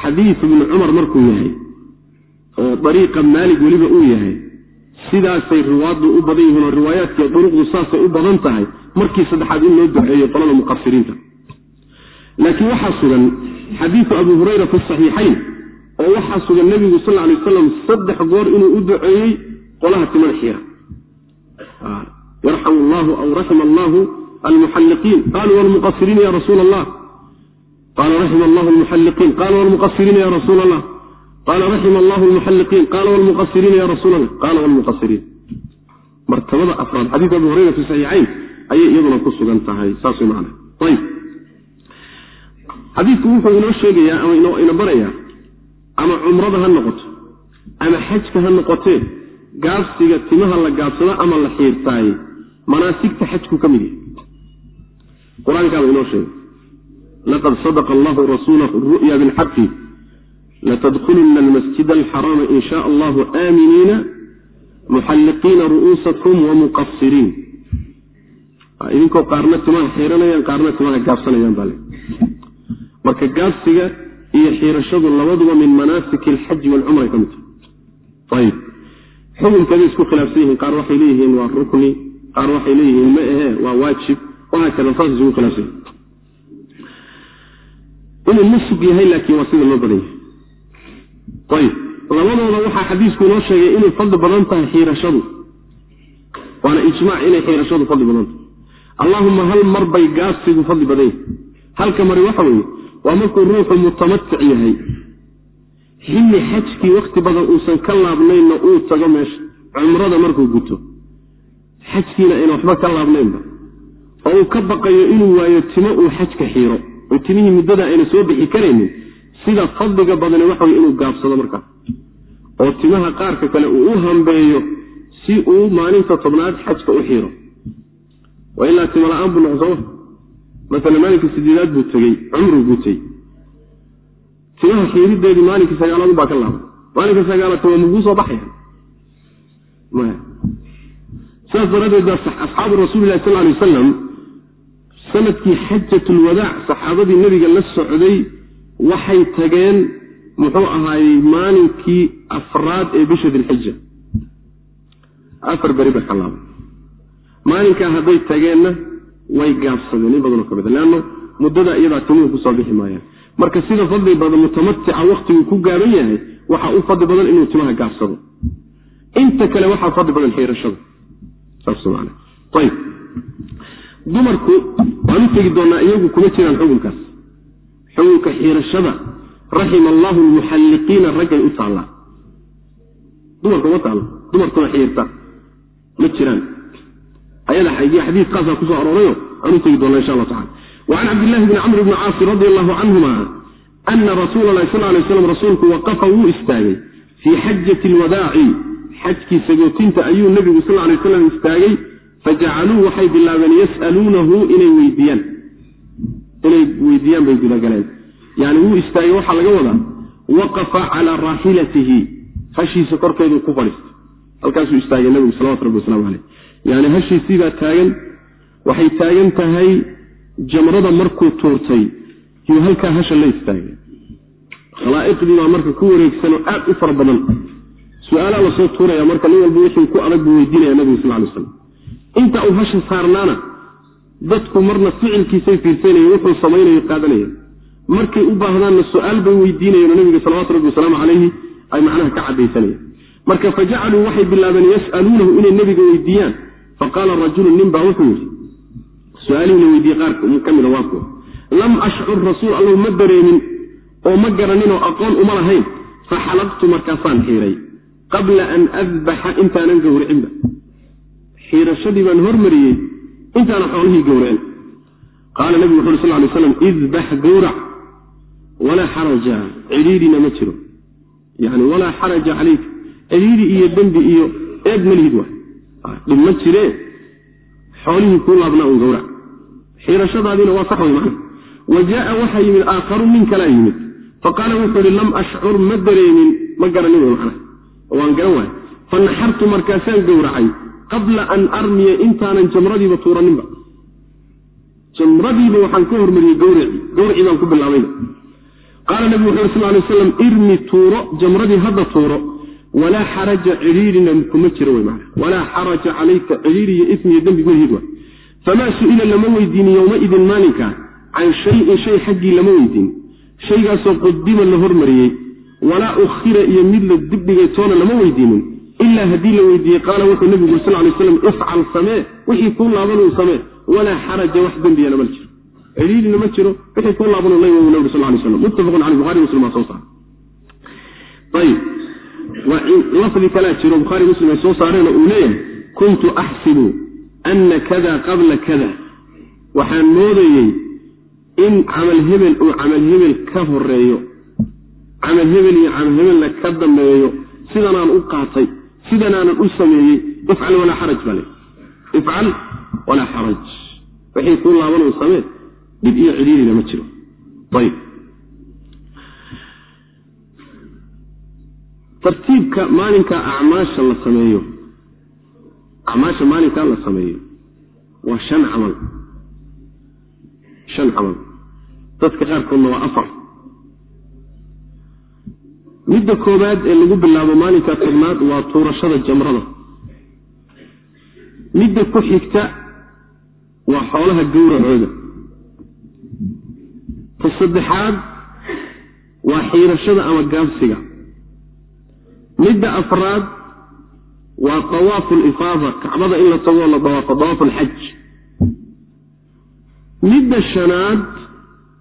[SPEAKER 1] xadiis ibnu cumar markuu yahay oo dariiqa maalig weliba uu yahay sidaasay riwaadu u badan yihiin oo riwaayaadkiiyo duruqdu saasay u badan tahay markii saddexaad in loo duceeyo qolada muqasiriinta laakiin waxaa sugan xadiidu abi hurayra fi saxiixayn oo waxaa sugan nebigu sal lay wasalam saddex goor inuu u duceeyey qolaha timada xiira. Yarxamu llahu aw raxima allahu almuxalliqiin. Qaluu wlmuqasiriina ya rasuula allah qala raxima allahu lmuxalliqiin qala wlmuqasiriina ya rasuula allah qala raxima allahu lmuxalliqiin qala wlmuqasiriina ya rasuula allah qala wlmuqasiriin martabada afraad xadiidu abi hurayra fi saxiixayn ayay iyaduna ku sugan tahay saas man ayb xadiidku wuxuu inoo sheegayaa ama ina barayaa ama cumrada ha noqoto ama xajka ha noqotee gaabsiga timaha la gaabsado ama la xiirtaaye manaasigta xajku ka mid yahay. Qur'aankaaba inoo sheegay laqad sadaqa allahu rasuulahu ru'ya bilxaqi latadkhuluna almasjida alxaraama in shaa allahu aaminiina muxalliqiina ru'uusakum wamuqasiriin idinkoo qaarna timaha xiiranayaan qaarna timaha gaabsanayaan baa le marka gaabsiga iyo xiirashadu labaduba min manaasiki alxaji walcumra ka mid ayib. Xukunkeeday isku khilaafsan yihiin qaar waxay leeyihiin waa rukni qaar waxay leeyihiin ma ahe waa waajib wahaa kada saas isugu khilaafsan yihiin inuu nusug yahay laakiin waa sida loo badan yahay. Ayib. Labadooda waxaa xadiisku inoo sheegay inay fadli badan tahay xiirashadu. Waana ijmaac inay xiirashadu fadli badan tahay. Allaahuma hal mar bay gaabsigu fadli badan yahay halka mari waxa weeye waa markuu ruuxu mutamatic yahay. Xilli xajkii wakti badan uusan ka laabnaynna uu tago meesha. Cumrada markuu guto. Xajkiina ayna waxba ka laabnaynba. Oo uu ka baqayo inuu waayo timo uu xajka xiiro. Oo timihii muddada ayna soo bixi karaynin sida fadliga badani waxa way inuu gaabsado markaas oo timaha qaarka kale uu u hambeeyo si uu maalinta tobnaad xajka u xiiro. Waa ilaa timo la'aan buu noqo sooma maala maalinka sideedaad buu tegey cumruu gutay timaha xiirideedii maalinkii sagaalaad baa ka laabay maalinka sagaalaad waa muguu soo baxaya maya sidaas daraaddeed baa asxaabu rasuulilahi sal lay wasalam sannadkii xajatulwadaac saxaabadii nebiga la socday waxay tageen muxuu ahaayey maalinkii afraad ee bisha dilxija afar beri ba ka maalinkaa hadday tageenna way gaabsadeen in badanoo ka mida leanno muddada iyadaa timuhu ku soo bixi maayaan. Marka sida fadli badan mutamatica waktiguu ku gaaban yahay waxaa u fadli badan inuu timaha gaabsado. Inta kale waxaa fadli badan xiirashada dumarku waan u tegi doonaa iyagu kuma jiraan xukunkaas. Xukunka xiirashada raxima allahu lmuxalliqiina raggay u taallaa. Dumarka uma taallo dumarkuna xiirta ma jiraan ayada xadiis kaasaa ku soo aroorayo. Aan doona insha allah tacala wacan cabdillahi bni camr bni caasi radi allahu canhuma ana rasuula sal lay slam rasuulku waqafa wuu istaagay fii xajati alwadaaci. Xajkii sagootinta ayuu nebigu sal lay slam istaagay. Fajacaluu waxay bilaabeen yas'aluunahu inay weydiiyaan. Inay weydiiyaan bay gudagaleen yani wuu istaagay waxaa laga wadaa. Waqafa calaa raaxilatihi hashiisa korkeedu ku fadhiistay halkaasuu istaagay nebigu salawatu rabbi waslamu caleyh yani hashiisiibaa taagan. Waxay taagan tahay jamrada markuu tuurtay. Yuu halkaa hasha la istaagay. Khalaa'iqdii baa marka ku wareegsanoo aad u fara badan. Su'aalaa la soo tuuraya marka nin walba wixii ku adag buu weydiinaya nabigu sal lay slam inta uu hasha saarnaana dadku marna ficilkiisay fiirsanayeen wuxuu samaynayo qaadanayeen. Markay u baahdaanna su'aal bay weydiinayeen oo nabiga salawatu rabbi wasalaamu calayhi ay macnaha ka cadaysanayeen marka fajacaluu waxay bilaabeen yas'aluunahu inay nebiga weydiiyaan faqaala rajulu nin baa wuxuu yidhi su'aalihii la weydiiyey qaar ka mida waa kuwa lam ashcur rasuul allahu ma dareemin oo ma garaninoo aqoon uma lahayn faxalaqtu markaasaan xiiray qabla an adbaxa intaanan gowricinba xiirashadii baan hormariyey intaana xoolihii gowracin qaala nebigu wuxu uri sal lay slam idbax gowrac walaa xaraja cidhiidhina ma jiro yani walaa xaraja calayk cidhiidhi iyo dembi iyo eed malihid wa dhib ma jiree? Xoolihii kuu laabnaa un gowrac xiirashadaadiina waa sax way macna. Wa jaaa waxaa yimid aakharu nin kalaa yimid. Faqaala wuxuu ihi lam ashcur ma dareemin ma garanin wey macna. Waan garan waay. Fanaxartu markaasaan gowracay qabla an armiya intaanan jamradiiba tuuraninba. Jamradiiba waxaan ka hormariyey gowracii gowracii baan ku bilaabayba qaala nebigu wuxu uri sal lay waslam irmi tuuro jamradii hadda tuuro walaa xaraja cidhiirina kuma jiro walaa xaraja calayka cidhiiri iyo ismi iyo dembi malihid wa famaa su'ila lama weydiinin yowmaidin maalinkaa can shayin shay xaggii lama weydiin. shaygaasoo qudima la hormariyey. walaa ukhira iyo mid la dibdhigay toona lama weydiinin. ilaa haddii la weydiiyey qaala wuxuu nebigu uri sal lay slam ifcal samee. wixii kuu laabanuu samee. walaa xaraja wax dembiyana ma jiro. cidhiirina ma jiro wixii kuu laabanuu la imamu nabig sal lay slam muttafaqun caley buhari muslim baa soo saara ayib lafdi kalaa jiro bukhaari muslim ay soo saareenoo uu leeyahay kuntu axsibu ana kada qabla kada waxaan moodayey in camal hebel uu camal hebel ka horeeyo camal hebel iyo camal hebelna ka dambeeyo sidanaan u qaatay sidanaanan u sameeyey ifcal walaa xaraj bale ifcal walaa xaraj. Wixii kuu laaban uu samee dhib iyo cidhiirina ma jiro. Ayb tartiibka maalinka acmaasha la sameeyo. Acmaasha maalinkaa la sameeyo waa shan camal. Shan camal. Dadka qaarkoodna waa afar. Midda koowaad ee lagu bilaabo maalinka tobnaad waa tuurashada jamrada. Midda ku xigta waa xoolaha gowracooda ta saddexaad waa xiirashada ama gaabsiga midda afraad waa dawaafu lifaada kacbada in la tagoo la dawaafo dawaafu alxaj midda shanaad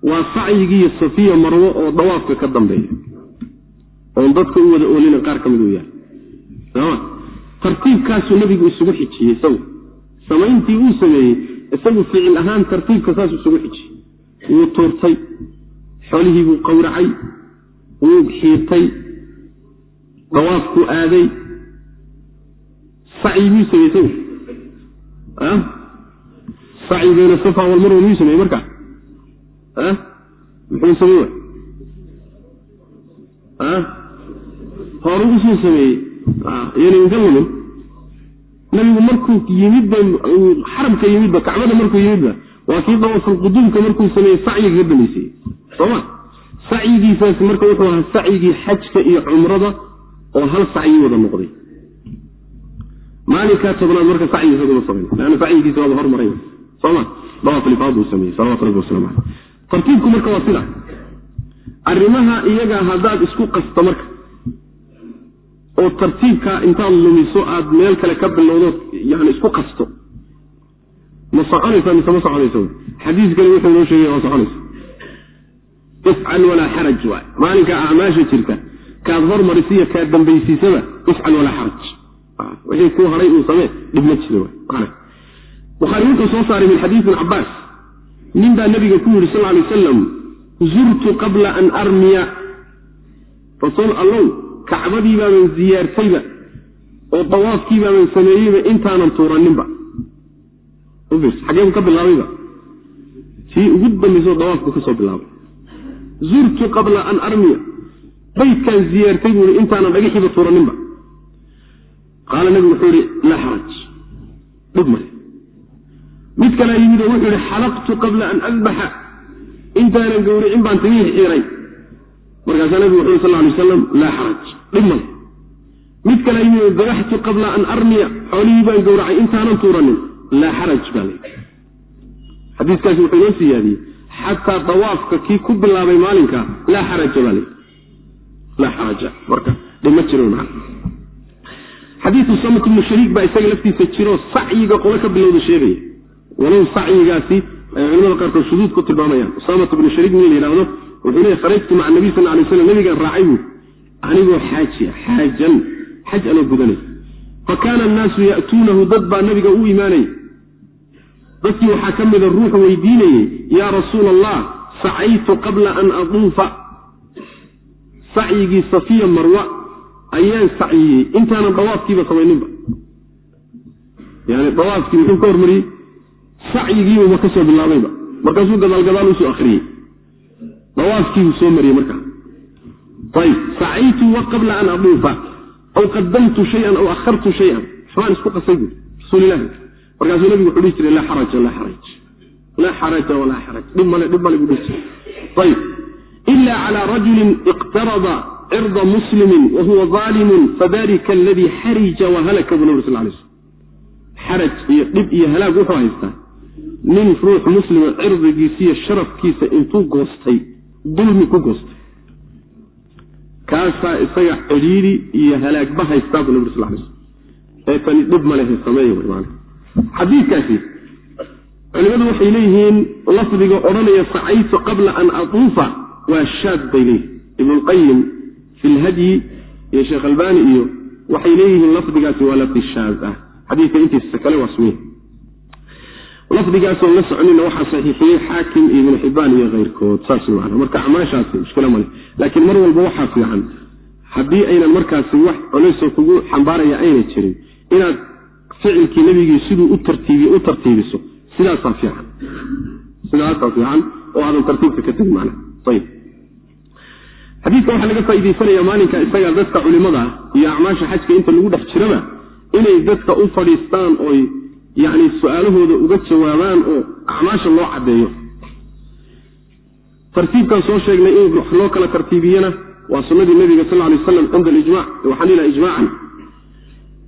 [SPEAKER 1] waa sacyigiiyo safiya marwo oo dawaafka ka dambeeya. Oon dadka u wada oolina qaar ka mid u yahay soma tartiibkaasuu nebigu isugu xijiyey isagu. Samayntii uu sameeyey isagu ficil ahaan tartiibka saasuu isugu xijiyey. Wuu tuurtay. Xoolihii buu qowracay wuu xiirtay dawaafkuu aaday sacyi buu sameeyey isagu sacyi bayna safa walmarwa miyuu sameeyey marka? Muxuu samey hore usuu sameeyey. Iyona ka lumin nabigu markuu yimidba xaramka yimidba kacbada markuu yimidba waa kii dawafulquduumka markuu sameeyey sacyiga ka dambeysayey sooma sacyigiisaasi marka wuxuu ahaa sacyigii xajka iyo cumrada oo hal sacyi wada noqday. Maalinkaa tobnaad marka sacyi isaguma samayn leanna sacyigiisa waaba hormaray. Sooma dawaaflifaad buu sameeyey salawatu rabbi waslamu caleyh tartiibku marka waa sida arrimaha iyaga haddaad isku qasto marka oo tartiibka intaad lumiso aad meel kale ka bilowdo yani isku qasto ma soconaysa mise ma soconaysa xadiiskani wuxuu inoo sheegay waa soconaysa. Ifcal walaa xaraj waay. Maalinka acmaasha jirta kaad hormarisiyo kaad dambaysiisaba ifcal walaa xaraj wixii kuu haray uu samee dhib ma jiro bukhaari wuxuu soo saaray min xadiis ibn cabaas nin baa nabiga ku yidhi sal ly wasalam zurtu qabla an armiya. Rasuul allow kacbadii baaban ziyaartayba oo dawaafkii baaban sameeyeyba intaanan tuuraninba. Xageebu ka bilaabayba? Tii ugu dambayso dawaafku ka soo bilaabay. Zurtu qabla an armiya baydkaan ziyaartay buu i intaanan dhagaxiiba tuuraninba. Qaala nabigu wuxuu yihi laa xaraj dhib male mid kalaa yimid oo wuxuu yihi xalaqtu qabla an adbaxa intaanan gowricin baan timihii xiiray. Markaasaa nabigu wuxu yhi sal lay wasalam laa xaraj dhib male mid kalaa yimid dabaxtu qabla an armiya xoolihii baan gowracay intaanan tuuranin. Laa xaraj baa la xadiiskaasi wuxuu inoo siyaadiyey xataa dawaafka kii ku bilaabay maalinka laa xaraja baa la laa xaraja marka dhima jiro xadiiu samt ibnu shariik baa isaga laftiisa jiro sacyiga qole ka bilowda sheegaya walow sacyigaasi ay culimada qaarkood shuduud ku tilmaamayaan. Usamat ibnu shariik nin la yidhahdo wuxuu leeya kharajtu maca nabiy sal lay slam nabigaan raacay buu anigoo xaajiya xaajan xaj anoo gudanay. Fa kaana annaasu ya'tuunahu dad baa nabiga u imaanayay dadkii waxaa ka mida ruux weydiinayey yaa rasuula allah sacaytu qabla an aduufa sacyigii safiya marwa ayaan sacyiyey intaanan dawaafkiiba samayninba. Yani dawaafkii muxuu ka hormariyey sacyigiibaba ka soo bilaabayba. Markaasuu gadaal gadaal u soo akriyey dawaafkiibuu soo mariyey markaa ayb sacaytu wa an aduufa aw qadamtu shayan aw ahartu shayan. Waxbaan isku qasay buui rasuulilahi markaasuu nabigu wuxuu dhihi jiray laa xaraja laa xaraj laa xaraja walaa xaraj dhib male dhib male buu dhihi jiray. Ayb ila cala rajulin iqtarada cirda muslimin wa huwa aalimun fadalika aladii xarija wahalaka buu nabig sal lay xaraj iyo dhib iyo halaag wuxuu haystaa. nin ruux muslima cirdigiisiiyo sharafkiisa intuu goostay dulmi ku goostay. Kaasaa isaga cidhiidi iyo halaagba haystaa buu nabig sal lay ee tani dhib malehe sameey man xadiidkaasi culimadu waxay leeyihiin lafdiga odhanaya sacaytu qabla an atuufa waa shaad bay leeyihiin ibnulqayim fi lhadyi iyo sheekh albani iyo waxay leeyihiin lafdigaasi waa lafdi shaad ah. Xadiidka intiisa kale waa sumiy lafdigaasoon la soconina waxaa saxiixiyey xaakim iyo ibnu xibaan iyo keyrkood. Saas man marka acmaashaasi mushkilo male. Laakiin mar walba waxaa fiican haddii aynan markaasi wax culaysoo kugu xambaaraya ayna jirin inaad ficilkii nebigii siduu u tartiibiy u tartiibiso sidaasaa fiican. Sidaasaa fiican oo aadan tartiibka ka tegin macna. Ayib xadiidka waxaa laga faaidaysanaya maalinka isaga dadka culimada iyo acmaasha xajka inta lagu dhex jiraba inay dadka u fadhiistaan oy yani su'aalahooda uga jawaabaan oo acmaasha loo caddeeyo. Tartiibkan soo sheegnay in loo kala tartiibiyana waa sunnadii nabiga sal lay aslam cinda alijmac waxaan ilaa ijmacan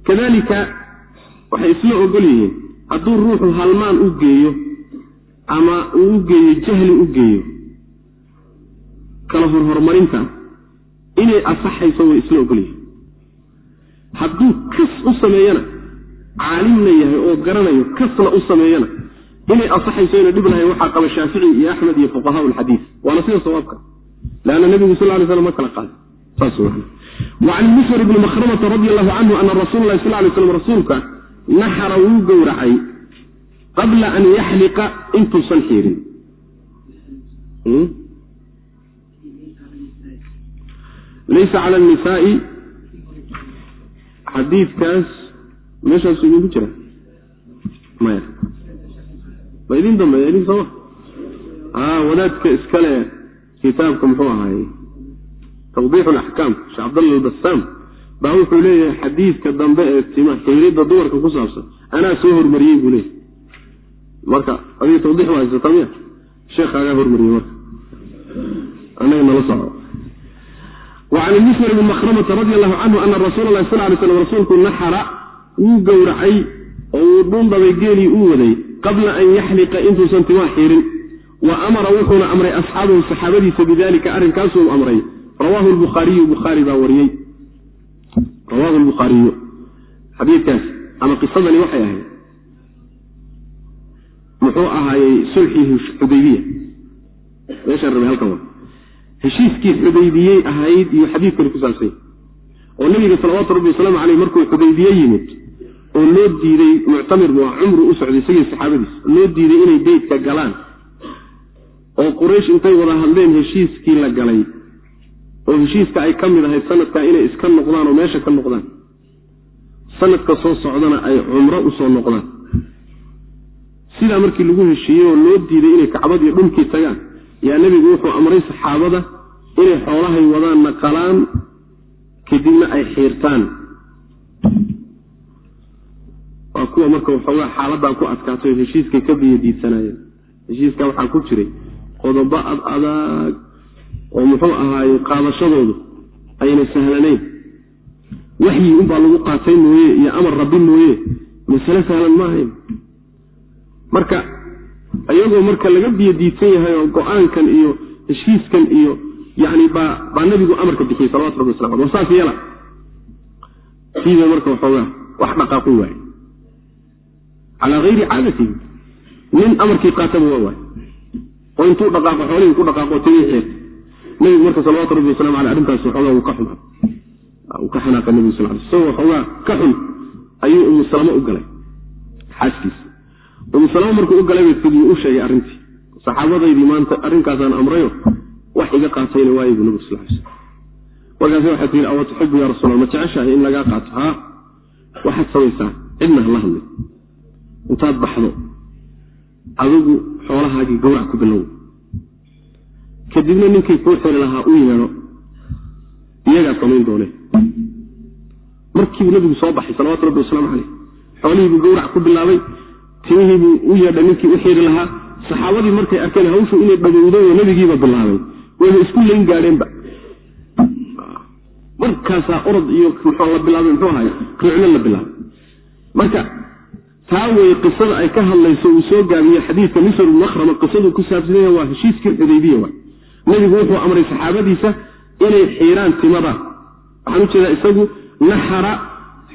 [SPEAKER 1] kadalika waxay isla ogol yihiin hadduu ruuxu halmaan u geeyo ama uu u geeyo jahli u geeyo kala horhorumarinta inay asaxayso way isla ogol yihiin. Hadduu kas u sameeyana caalimna yahay oo garanayo kasna u sameeyana inay asaxayso ina dhib lahayn waxaa qaba shaafici iyo axmed iyo fuqahaa lxadiid waana sida sawaabka. Leanna nebigu sal lay slam ma kala qaada saas wacan musfar ibni makhramata radi allahu canhu ana rasuula lahi sal lay slam rasuulka naxara wuu gowracay qabla an yaxliqa intuusan xiirin laysa cala nisaai xadiidkaas meeshaasu idinku jira? Maya. Ma idin dambeeya idin sooma a wadaadka iskale kitaabka muxuu ahaaye tawdiix alaxkaam sheekh cabdalla albasaam baa wuxuu leeyahay xadiidka dambe ee tima xiiridda dumarka ku saabsan. Anaa soo hormariyey buu leeyahy marka adiga tawdiix waa haysataa miya sheekaagaa hormariyey marka. Anaga nala soco wacan ilmusmar bni makhramata radi allahu canhu ana rasuula lahi sal lay slam rasuulku naxara wuu gowracay oo uu dhundhabay geelii uu waday qabla an yaxliqa intuusan timaa xiirin wa amara wuxuuna amray asxaabahu saxaabadiisa bidalika arrinkaasuu amray. Rawaahu lbukhaariyu bukhaari baa wariyey. Rawaahu lbukhaariyu xadiidkaas ama qisadani waxay ahayd. Muxuu ahaayey sulxii xudaybiya meeshaan rabay halkan wa heshiiskii xudaybiyey ahayd iyo xadiidkani ku saabsanya oo nabiga salawaatu rabbi wasalaamu caleyh markuu xudaybiye yimid oo loo diiday muctamir waa cumru u socday isagii saxaabadiis loo diiday inay beytka galaan. Oo quraysh intay wada hadleen heshiiskii la galay oo heshiiska ay ka mid ahayd sanadkaa inay iska noqdaan oo meesha ka noqdaan. Sanadka soo socdana ay cumro u soo noqdaan. Sidaa markii lagu heshiiyey oo loo diiday inay kacbadii dhulkii tagaan yaa nebigu wuxuu amray saxaabada inay xoolahay wadaanna qalaan kadibna ay xiirtaan. Waa kuwa marka waxoogaa xaaladaa ku adkaatay heshiiskay ka biyadiidsanayeen heshiiskaa waxaa ku jiray qodobo ad adag oo muxuu ahaaye qaadashadoodu ayna sahlanayn. Waxyi unbaa lagu qaatay mooye iyo amar rabbi mooye. Masale sahlan ma ahayn marka iyagoo marka laga biyadiidsan yahay oo go'aankan iyo heshiiskan iyo yani baa baa nabigu amarka bixiyey salawatu rabbi waslam aleh saas yeela siibay marka waxoogaa wax dhaqaaqu waaye calaa hayri caadatihi nin amarkii qaataba waa waay oo intuu dhaqaaqo xoolihii ku dhaqaaqo tagii xeerta nabigu marka salawatu rabbi wasalamu aleh arrintaas waxoogaa wuu ka xuma uu ka xanaaqa nebigu sal l isagoo waxoogaa ka xun ayuu umu salamo u galay xaaskiisa umu salamo markuu u galay bay u sheegay arrintii. Saxaabadaydii maanta arrinkaasaan amrayo wax iga qaatayna waaye buu nabigu sal l slam markaase waxay tihi awa tuxibu ya rasuul ma jeceshahay in lagaa qaato? Haa waxaad samaysaa. Cidna hala hadlay intaad baxdo adigu xoolahaagii gawrac ku bilow kadibna ninkii kuu xiri lahaa u yeedho iyagaa samayn doone. Markiibuu nabigu soo baxay salawatu rabbi wasalaamu caleyh xoolihiibuu gawrac ku bilaabay timihiibuu u yeedhay ninkii u xiri lahaa saxaabadii markay arkeen hawshu inay dhagowday oo nabigiiba bilaabay wayna isku layn gaadheenba. Markaasaa orod iyo muxuu la bilaabay muxuu ahay? Ruucno la bilaabay. Marka taa wey qisada ay ka hadlayso uu soo gaabiye xadiidka misr makrama qisaduu ku saabsanya waa heshiiskii xudaybiya waay nebigu wuxuu amray saxaabadiisa inay xiiraan timada. Waxaan u jeedaa isagu naxara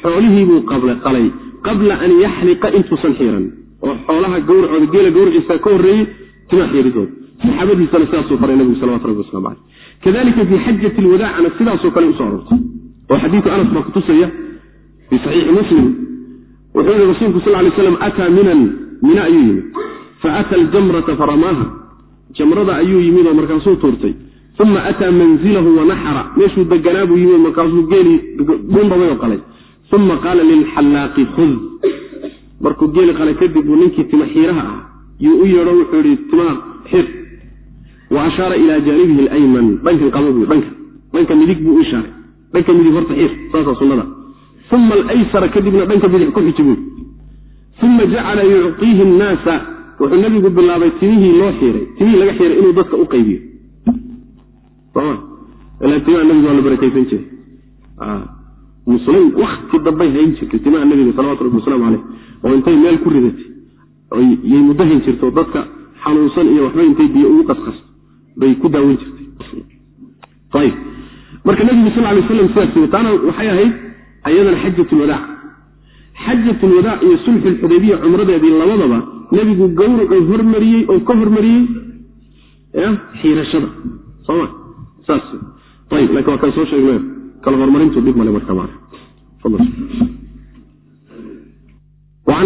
[SPEAKER 1] xoolihiibuu qalay qabla an yaxliqa intuusan xiiran oo xoolaha gawracooda geela gawraciisa ka horreeyey tima xiiridooda saxaabadiisana sidaasuu faray nebigu salawatu rabbi waslamu caleyh kadalika fii xajati lwadaacana sidaasoo kale u soo arortay oo xadiidu anas baa kutusaya fii saxiixi muslim. Wuxuu yihi rasuulku sal lay slam ataa minan mina ayuu yimid. Faata aljamrata faramaaha. Jamrada ayuu yimid oo markaasuu tuurtay. Uma ataa manzilahu wanaxara meeshuu deganaa buu yimid markaasuu geelii dhundhabay oo qalay uma qaala lilxallaaqi khud markuu geeli qalay kadib buu ninkii tima xiiraha ah yuu u yeedho wuxuu yihi timaa xir. Wa ashaara ilaa jaanibihi alayman dhankan qaba buu dhanka dhanka midig buu u ishaaray. Dhanka midig horta xir saasaa sunnada. Uma alaysara kadibna dhanka bidix ku xiji buy uma jacala yucطiihi annaasa wuxuu nabigu bilaabay timihii loo xiiray timihii laga xiiray inuu dadka u qaybiyo muslim wakti dambay hayn jirtay timaha nabiga salawatu rabbi wasalaamu caleyh oo intay meel ku ridatay yay muddo hayn jirto dadka xanuunsan iyo waxba intay biyo ugu qasqasto bay ku daawan jirtay. Marka nabigu sal lay slam sidaas taana waxay ahayd ayadana xajatulwadaac xajatulwadaac iyo sulxulxudaybiya cumradeedii labadaba nebigu gawracuu hormariyey oo ka hormariyey xiirashada. Soma saas. Ayb laakiin waa kaan soo sheegna kala horumarintu dhib male marka waan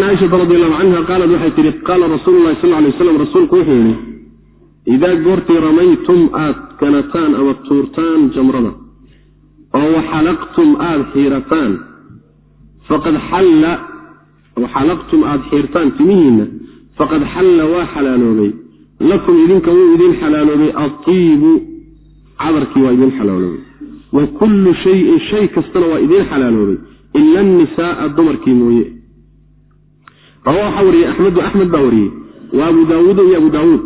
[SPEAKER 1] caaishaa radi allahu canha qaalat waxay tihi qaala rasuulu lahi sal lay waslam rasuulku wuxuu yihi idaa goortii ramaytum aad ganataan ama tuurtaan jamrada oo waxalaqtum aada xiirataan faqad xalla waxalaqtum aada xiirtaan timihiinna faqad xalla waa xalaaloobay. Lakum idinka wuu idin xalaaloobay aiibu cadarkii waa idin xalaaloobay wa kullu shayin shay kastana waa idin xalaaloobay ila anisaaa dumarkii mooye. Rawa waxaa wariyey axmedu axmed baa wariyey wa abu daawuud iyo abu daawuud.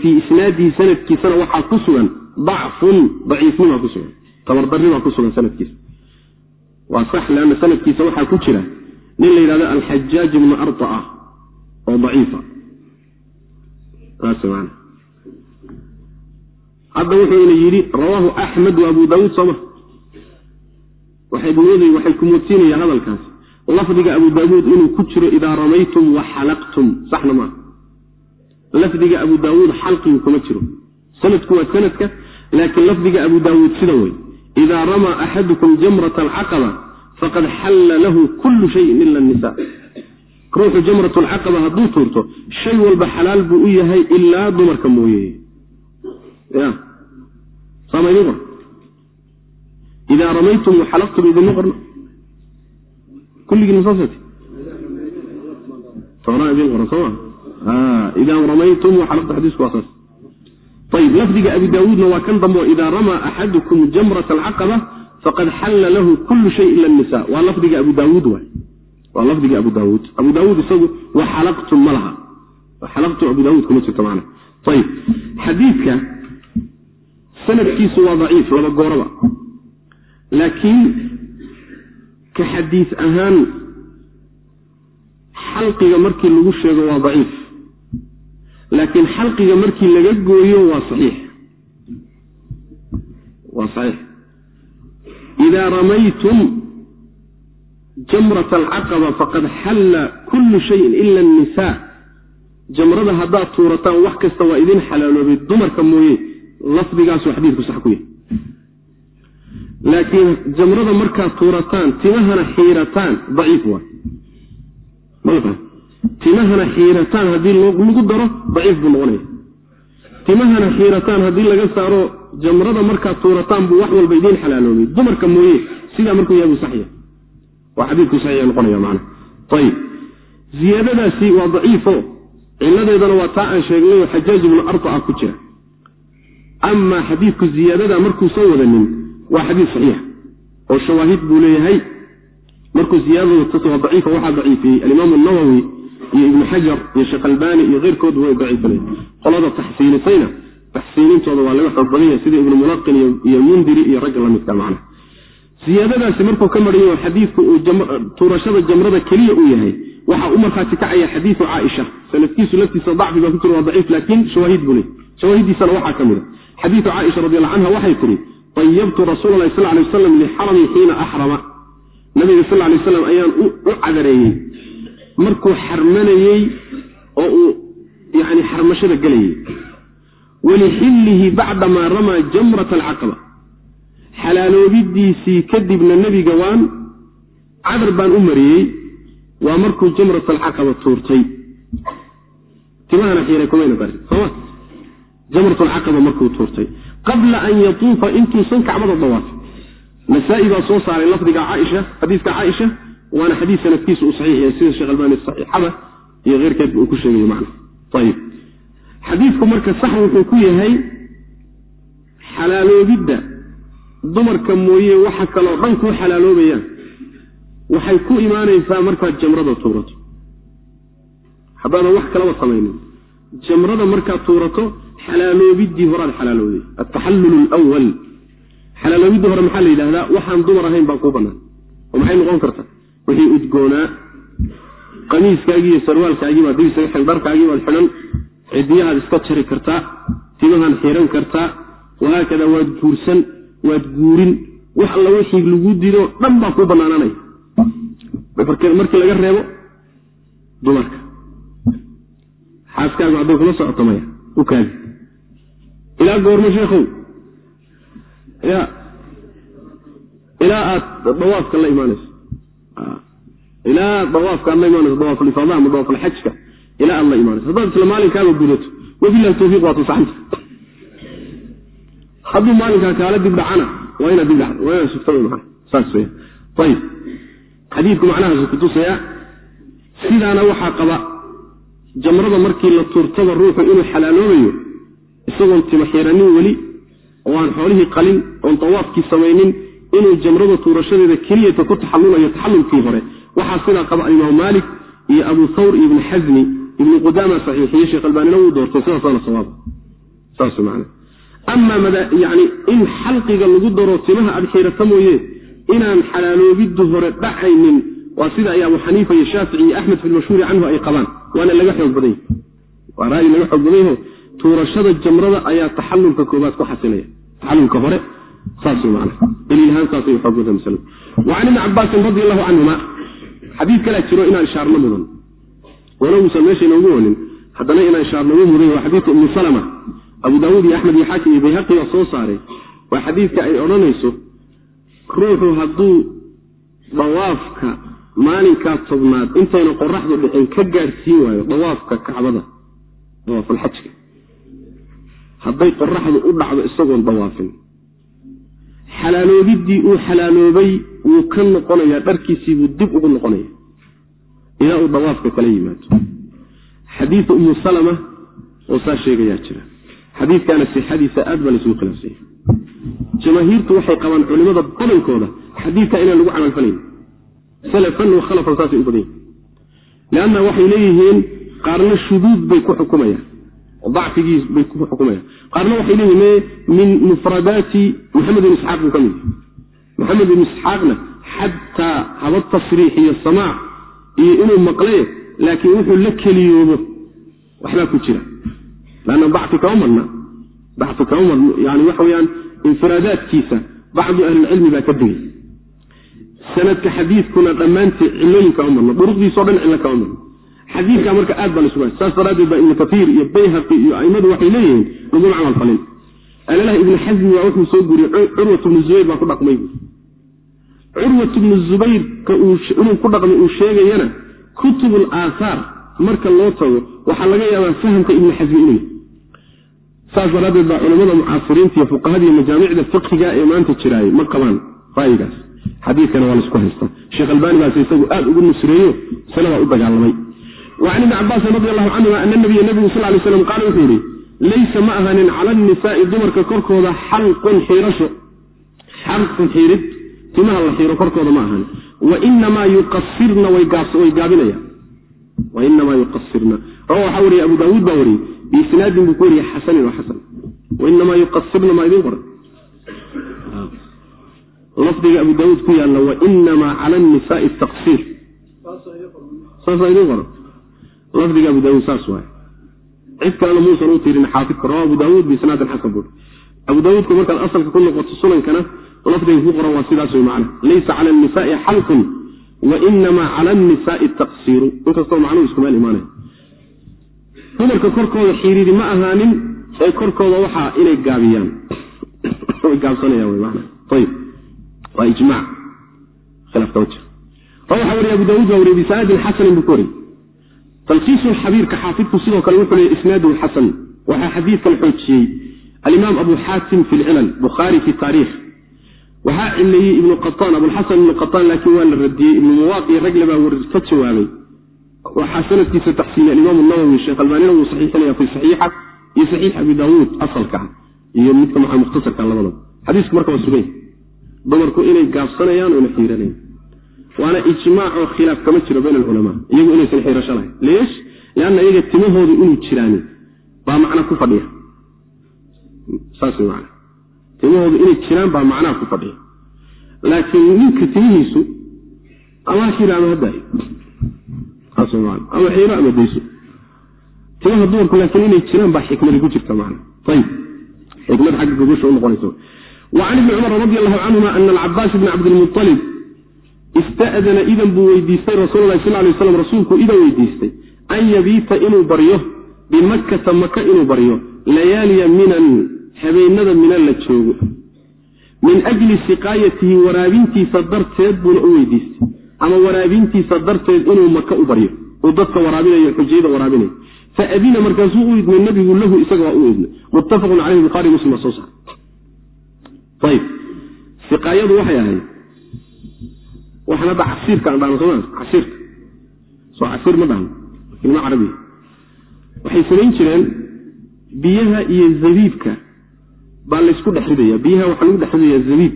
[SPEAKER 1] Fii isnaadihi sanadkiisana waxaa ku sugan dacfun daciifnimaa ku sugan tabardarnibaa ku sugan sanadkiisa. Waa sax leanna sanadkiisa waxaa ku jira nin la yidhahdo alxajaaj ibnu ardaa oo daciifa man hadda wuxuu ina yidhi rawaahu axmed wa abu daawuud sooma waxay waxay kumudsiinayaan hadalkaas. Lafdiga abu daawuud inuu ku jiro idaa ramaytum wa xalaqtum. Saxna maaha lafdiga abu daawuud xalqigu kuma jiro. Sanadku waa sanadka laakiin lafdiga abu daawuud sida wey idaa ramaa axadukum jamrata alcaqaba faqad xalla lahu kullu shayin ila nisa ruuxu jamrat lcaqaba hadduu tuurto shay walba xalaal buu u yahay ilaa dumarka mooye saama idin qor idaa ramaytum waxalaqtum idinma qorno kulligiin masaasati toonaa idin qoran sooma idaa ramaytum waxalaqtu xadiisku waa saas. Ayb lafdiga abi daawuudna waa kan dambe idaa ramaa axadukum jamrat alcaqaba faqad xalla lahu kullu shay ila nisa waa lafdiga abu daawuud waay. Waa lafdiga abu daawuud. Abu daawuud isagu waxalaqtum ma laha. Waxalaqtum abu daawuud kuma jirto macna. Ayib xadiidka sanadkiisu waa daciif laba gooraba. Laakiin ka xadiis ahaan xalqiga markii lagu sheego waa daciif. Laakiin xalqiga markii laga gooyo waa saxiix. Waa saxiix. Idaa ramaytum jamrat alcaqaba faqad xalla kullu shayin ila annisaa. Jamrada haddaad tuurataan wax kasta waa idin xalaaloobay dumarka mooye lafdigaasuu xadiidku sax ku yahay. Laakiin jamrada markaad tuurataan timahana xiirataan daciif waay. Timahana xiirataan haddii lagu daro daciif buu noqonaya. Timahana xiirataan haddii laga saaro jamrada markaad tuurataan buu wax walba idiin xalaaloobay dumarka mooye sidaa markuu yahay buu saxya waa xadiidku saxiix noqonaya macana ayib ziyaadadaasi waa daciifo. Ciladeedana waa taa aan sheegnay oo xajaaj ibnu artaa ku jira amaa xadiidku ziyaadada markuusan wadanin waa xadiid saxiix oo shawaahid buu leeyahay. Markuu ziyaadada watato waa daciifa waxaa daciifiyey. Alimaamu nawowi iyo ibnu xajar iyo sheekh albani iyo keyrkoodu way daciifinaya qolada taxsiinisayna taxsiinintooda waa laga xoog badan yahay sida ibnu mulaqin iyo mundiri iyo ragga la midka macna. Siyaadadaasi markuu ka mariyo xadiidku uu tuurashada jamrada keliya uu yahay. Waxaa u markhaati kacaya xadiidu caaisha. Sanadkiisu laftiisa dacfi baa ku jira waa daciif laakiin shawaahid buu ley shawaahiddiisana waxaa ka mid a xadiidu caaisha radi alla canha waxay tihi ayabtu rasuula lahi sal lay waslam lixarami xiina axrama. Nabiga sal lay slam ayaan u cadareeyey markuu xarmanayey oo uu yani xarmashada gelayey. Walixillihi bacdamaa ramaa jamrat alcaqaba. Xalaaloobidiisii kadibna nebiga waan cadar baan u mariyey waa markuu jamrat alcaqaba tuurtay. Timahana xiiray kumayna darin soma jamrat alcaqaba markuu tuurtay. Qabla an yatuufa intuusan kacbada dawaafin nasaa-i baa soo saaray lafdiga caaisha xadiiska caaisha waana xadiis sanadkiisa uu saxiix yahay sida sheekh albani saxiixada iyo keyrkeedba uu ku sheegayo macna. Ayib xadiidku marka sax wuxuu ku yahay xalaaloobidda dumarka mooye waxa kaloo dhan kuu xalaaloobayaan. Waxay ku imaanaysaa markaad jamrada tuurato. Haddaadan wax kalaba samaynin. Jamrada markaad tuurato xalaaloobiddii horaad xalaalooday. Altaxallul lwal xalaaloobidda hore maxaa la yidhahdaa waxaan dumar ahayn baa kuu banaan oo maxay noqon karta? Wixii udgoonaa qamiiskaagii iyo sarwaalkaagii baad digisaga xil dharkaagii baad xidhan. Cidiyahaad iska jari kartaa timahaan xiran kartaa wahaakada waad guursan waad guurin wax alla wixii lagu dido dhan baa kuu banaananaya markii laga reebo dumarka. Xaaskaagu hadday kula socoto maya u kaadi ilaa goormo sheekhow. Ya ilaa aad dawaafka la imaanayso. Ilaa dawaafka aad la imaanayso dawaafulifaada ama dawaafulxajka ilaa aad la imaanayso. Haddaad isla maalinkaaba gudato wabilahi tawfiiq waa tusaxanta. Hadduu maalinkaa kaala dib dhacana. Waa inaad dib dhacdo waa inaad sugta maa saas weya ayib xadiidku macnahaasu kutusayaa sidaana waxaa qaba jamrada markii la tuurtaba ruuxu inuu xalaaloobayo isagoon tima xiranin weli oo aan xoolihii qalin oon dawaafkii samaynin inuu jamrada tuurashadeeda keliyata ku taxallulayo taxallulkii hore. Waxaa sidaa qaba alimaam maalik iyo abu thawr iyo ibnu xasmi ibnu qudaama saxiixiye sheekh albaanina wuu doortay sidaasaana sawaab saas man amaa yani in xalqiga lagu daro timaha aad xirata mooye inaan xalaaloobiddu hore dhacaynin waa sida ay abu xaniifa iyo shaafici iyo axmed fi lmashhuuri canhu ay qabaan. Waana laga xoog badan waa ra'yi laga xoog badan tuurashada jamrada ayaa taxallulka koobaad ku xasilaya taxallulka hore can ibni cabaasin radi allahu canhuma xadiid kalaa jiro inaan ishaarno mudan. Walowuusan meesha inoogu onin haddana inaan ishaarnogu mudan waa xadiidka ibni salama. Abu daawuud iyo axmed iyo xaakim iyo bayhaqi baa soo saaray waa xadiidka ay odhanayso ruuxu hadduu dawaafka maalinkaa tobnaad intayna qoraxdu dhicin ka gaadhsiin waayo dawaafka kacbada. Dawaafulxajka hadday qoraxdu u dhacdo isagoon dawaafin xalaaloobiddii uu xalaaloobay wuu ka noqonayaa dharkiisiibuu dib ugu noqonaya ilaa uu dawaafka kala yimaado. Xadiida umu salama oo saa sheegayaa jira. Xadiidkaana sixadiisa aad baa laysugu khilaafsanya jamaahiirtu waxay qabaan culimada badankooda xadiidka inaan lagu camalfalayn salafan wa khalafan saasay u badan yihiin waxay leeyihiin qaarna shuduud bay ku xukumayaan oo dacfigiis bay ku xukumayaan. qaarna waxay leeyihiin min mufradaati maxamed ibn isxaaq buu ka mid maxamed ibn isxaaqna xataa haba tasriixiyo samaac iyo inuu maqle laakiin wuxuu la keliyoobo. Waxbaa ku jira. Lanna dacfi kama madna dacfi kama madno yani waxa weyaan infiraadaadkiisa bacdu ahlilcilmi baa ka digay sanadka xadiidkuna dhammaanteed cilooyin kama madno duruqdiisao dhan cillo kama madno xadiidka marka aad baa laysuga saas daraaddeed baa ibnu kaiir iyo bayhaqi iyo aimadu waxay leeyihiin laguma camal falin. Alalaha ibnu xasmi waa wuxuu soo guriyey curwat bnu zubayr baa ku dhaqmay bu curwat bnu zubayrka inuu ku dhaqmay uu sheegayana kutubul aathaar marka loo tago waxaa laga yaabaa fahamka ibnu xasmi inuu saas daraaddeed baa culamada mucaasiriinta iyo fuqahada iyo majaamicda fiqhiga ee maanta jiraayey ma qabaan ra'yigaas xadiidkana waa la isku haystaa. Sheekh albaani baase isagu aad ugu nusreeyo isanadaa u dagaalamay wa can ibni cabaasin radi allahu canhuma ana nabiya nebigu sal lay slam qaala wuxuu yihi laysa ma ahaanin cala annisaai dumarka korkooda xalqun xiirasho. Xalqun xiirid timaha la xiiro korkooda ma ahaanin. Wainamaa yuqasirna way gaabinayaan wainamaa yuqasirna rawa waxaa wariye abu daawuud baa wariyey biisnaadin buu ku wariyey xasanin oo xasan. Wainamaa yuqasirna maa idiin qoran lafdiga abu daawuud ku yaalla wainamaa cala annisaai taqsiir. Saasaa idiin qoran lafdiga abu daawuud saas waay. Cid kalena muusan u tirin xaafidka rawa abu daawuud biisnaadin xasan buu abu daawuudka markaad asalka ku noqoto sunankana lafdiga ku qoran waa sidaas way macna. Laysa cala annisaai xalqun wainamaa cala annisaai taqsiiru inkastoo macnuhu isku meel imaanaya dumarka korkooda xiriiri ma ahaanin ee korkooda waxaa inay gaabiyaan. Way gaabsanayaan wy mana ayib waa ijmac khilaaf waxaa wariye abu daawuud baa wariye bisanadin xasanin buu ku wariyey talkiisu xabiirka xaafidku sidoo kale wuxuu leeyay isnaadu xasan. Waxaa xadiidkan xoojiyey. Alimaam abu xaatim fi lcilal bukhaari fi taarikh waxaa cileeyey ibnu qataan abulxasan ibnu qataan laakiin waa la radiyey. Ibnu muwaaqi ragle baa ka jawaabay. Waxaa sanadkiisa taxsiiniyay alimaam nawowi sheekh albaanina wuu saxiixinaya fi saxiixa iyo saxiix abi daawuud asalka iyo midka mukhtasarka labadaba xadiisku marka waa suganya dumarku inay gaabsanayaan oona xiiranayan waana ijmaacoo khilaaf kama jiro bayn alculamaa iyagu inaysan xiirasho lahayn leesh lianna iyaga timahoodu inuu jiraani baa macna ku fadhiya. Saas macna timahoodu inay jiraan baa macnaha ku fadhiya. Laakiin ninka timihiisu ama xiro ama hadaayo ama xiro ama dayso. Timaha dumarku laakiin inay jiraan baa xikmadi ku jirta man ayb xikmad xagga gogosha unoqonaysa wacan ibni cumar radi allahu canhuma ana alcabaas bna cabdilmualib ista'dana idan buu weydiistay rasuulalahi sal lay slam rasuulku idan weydiistay an yabiita inuu baryo bimakkata maka inuu baryo layaaliya minan habeenada minan la joogo. Min ajli siqaayatihi waraabintiisa darteed buuna u weydiistay ama waraabintiisa darteed inuu maka u baryo uu dadka waraabinayo xujayada waraabinayo faadina markaasuu u idmay nabigu lahu isaga waa u idmay. Muttafaqun caleyhi buhari muslim baa soo saar ayb siqaayadu waxay ahayd waxaan hadda casiirka aan dhahno soma casiirka soo casiir ma dhahno kilma carabiya waxay samayn jireen biyaha iyo zabiibka baa laysku dhex ridaya biyaha waxaa lagu dhex ridaya zabiib.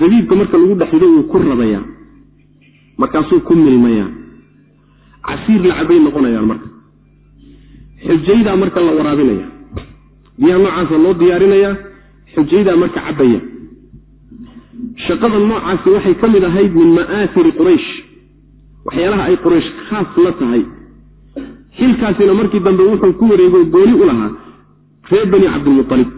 [SPEAKER 1] Zabiibka marka lagu dhex rido wuu ku radayaa markaasuu ku milmayaa. Casiir lacabay noqonayaan marka. Xujaydaa marka la waraabinaya biyaha noocaasa loo diyaarinayaa xujaydaa marka cabaya shaqada noocaasi waxay ka mid ahayd min ma'aasiri quraysh. Waxyaalaha ay quraysh khaas la tahay. Xilkaasina markii dambe wuxuu ku wareego gooni u lahaa reer bani cabdilmualib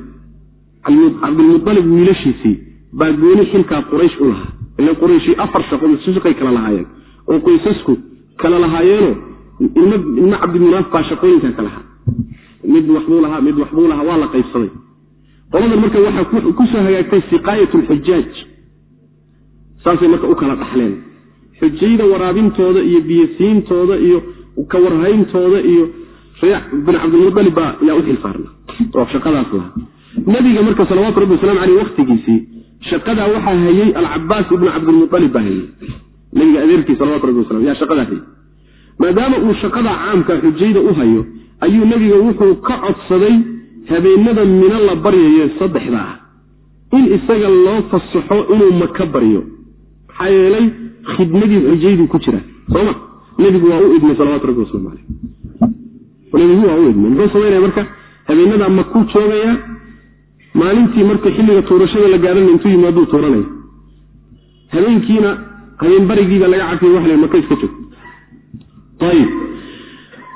[SPEAKER 1] cabdilmualib wiilashiisii baa gooni xilkaa quraysh u lahaa. Ila qurayshii afar shaqo shaqay kala lahaayeen. Oo qoysasku kala lahaayeenoo ilma cabdimunaaf baa shaqooyinka ka lahaa. Mid waxbuu lahaa mid waxbuu lahaa waa la qaybsaday. Qoladan marka waxaa ku soo hagaagtay siqaayat lxujaaj saasay marka u kala dhaxleen. Xujayda waraabintooda iyo biyasiintooda iyo ka warhayntooda iyo bin cabdilmualib baa yaa u xilsaarna oo shaqadaas lahaa. Nabiga marka salawaatu rabbi waslamu aleyh waktigiisii shaqadaa waxaa hayey alcabaas ibnu cabdilmualib baa hayey nabiga adeerkii salawatu rabbi wasalam yaa shaqadaa hayey maadaama uu shaqada caamka xujayda u hayo ayuu nebiga wuxuu ka codsaday habeenada mino la baryayo saddexda ah in isaga loo fasaxo inuu maka baryo maxaa yeelay khidmadii xujaydii ku jira. Soma nebigu waa u idmay salawatu rabbi waslamu aleyh nebigu waa u idmay. Muxuu samaynaya marka? Habeenadaa makuu joogayaa? Maalintii marka xilliga tuurashada la gaarana intuu yimaaduu tuuranaya habeenkiina habeen barigiiba laga cafiye wax le maka iska joog ayib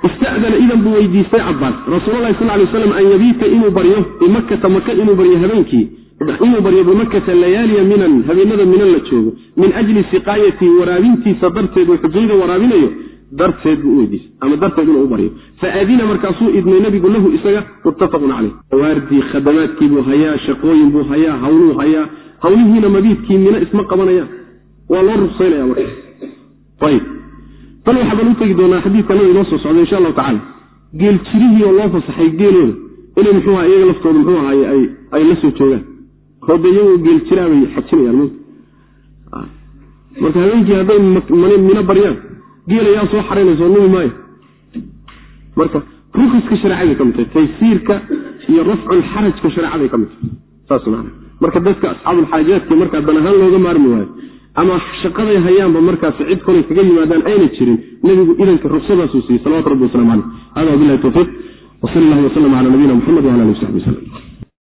[SPEAKER 1] ista'dana idan buu weydiistay cabaas rasuulalahi sal lay slam an yabiita inuu baryo? Bimakata maka inuu baryo habeenkii inuu baryo bimakata layaaliya minan habeenada minan la joogo min ajli siqaayatii waraabintiisa darteed uu xujayda waraabinayo darteed buu weydiistay ama darteed inuu u baryo faadina markaasuu idmay nabigu lahu isaga muttafaqun caleyh waardii khadamaadkiibuu hayaa shaqooyin buu hayaa hawluu hayaa hawlihiina mabiidkii mina isma qabanayaan waa loo rugsaynaya marka ayb tan waxaa u tegi doonaa xadiidka nabi inoo soo socda insha allahu tacala geel jirihii oo loo fasaxay geelooda inay muxuu aha iyaga laftooda muxuu ahaay ay la soo joogaan hode iyagoo geel jiraa bay xajinayaan marka habeenkii hadday mino baryaan geelayaa soo xaraynayso numi maayo. Marka rukiska shareecaday ka mid tahay taysiirka iyo rafculxarajka shareecaday ka mid tahay saas maana marka dadka asxaabulxaajaadka markaa dan ahaan looga maarmi waayo ama shaqaday hayaanba markaas cid kolay kaga yimaadaan ayna jirin nebigu idanka rugsadaasuu siiyey salawatu rabbi waslamu caleyh hada wabilahi towfiiq wsal allah wslm cala nabiyina mxamed wala ali w saxbi wslm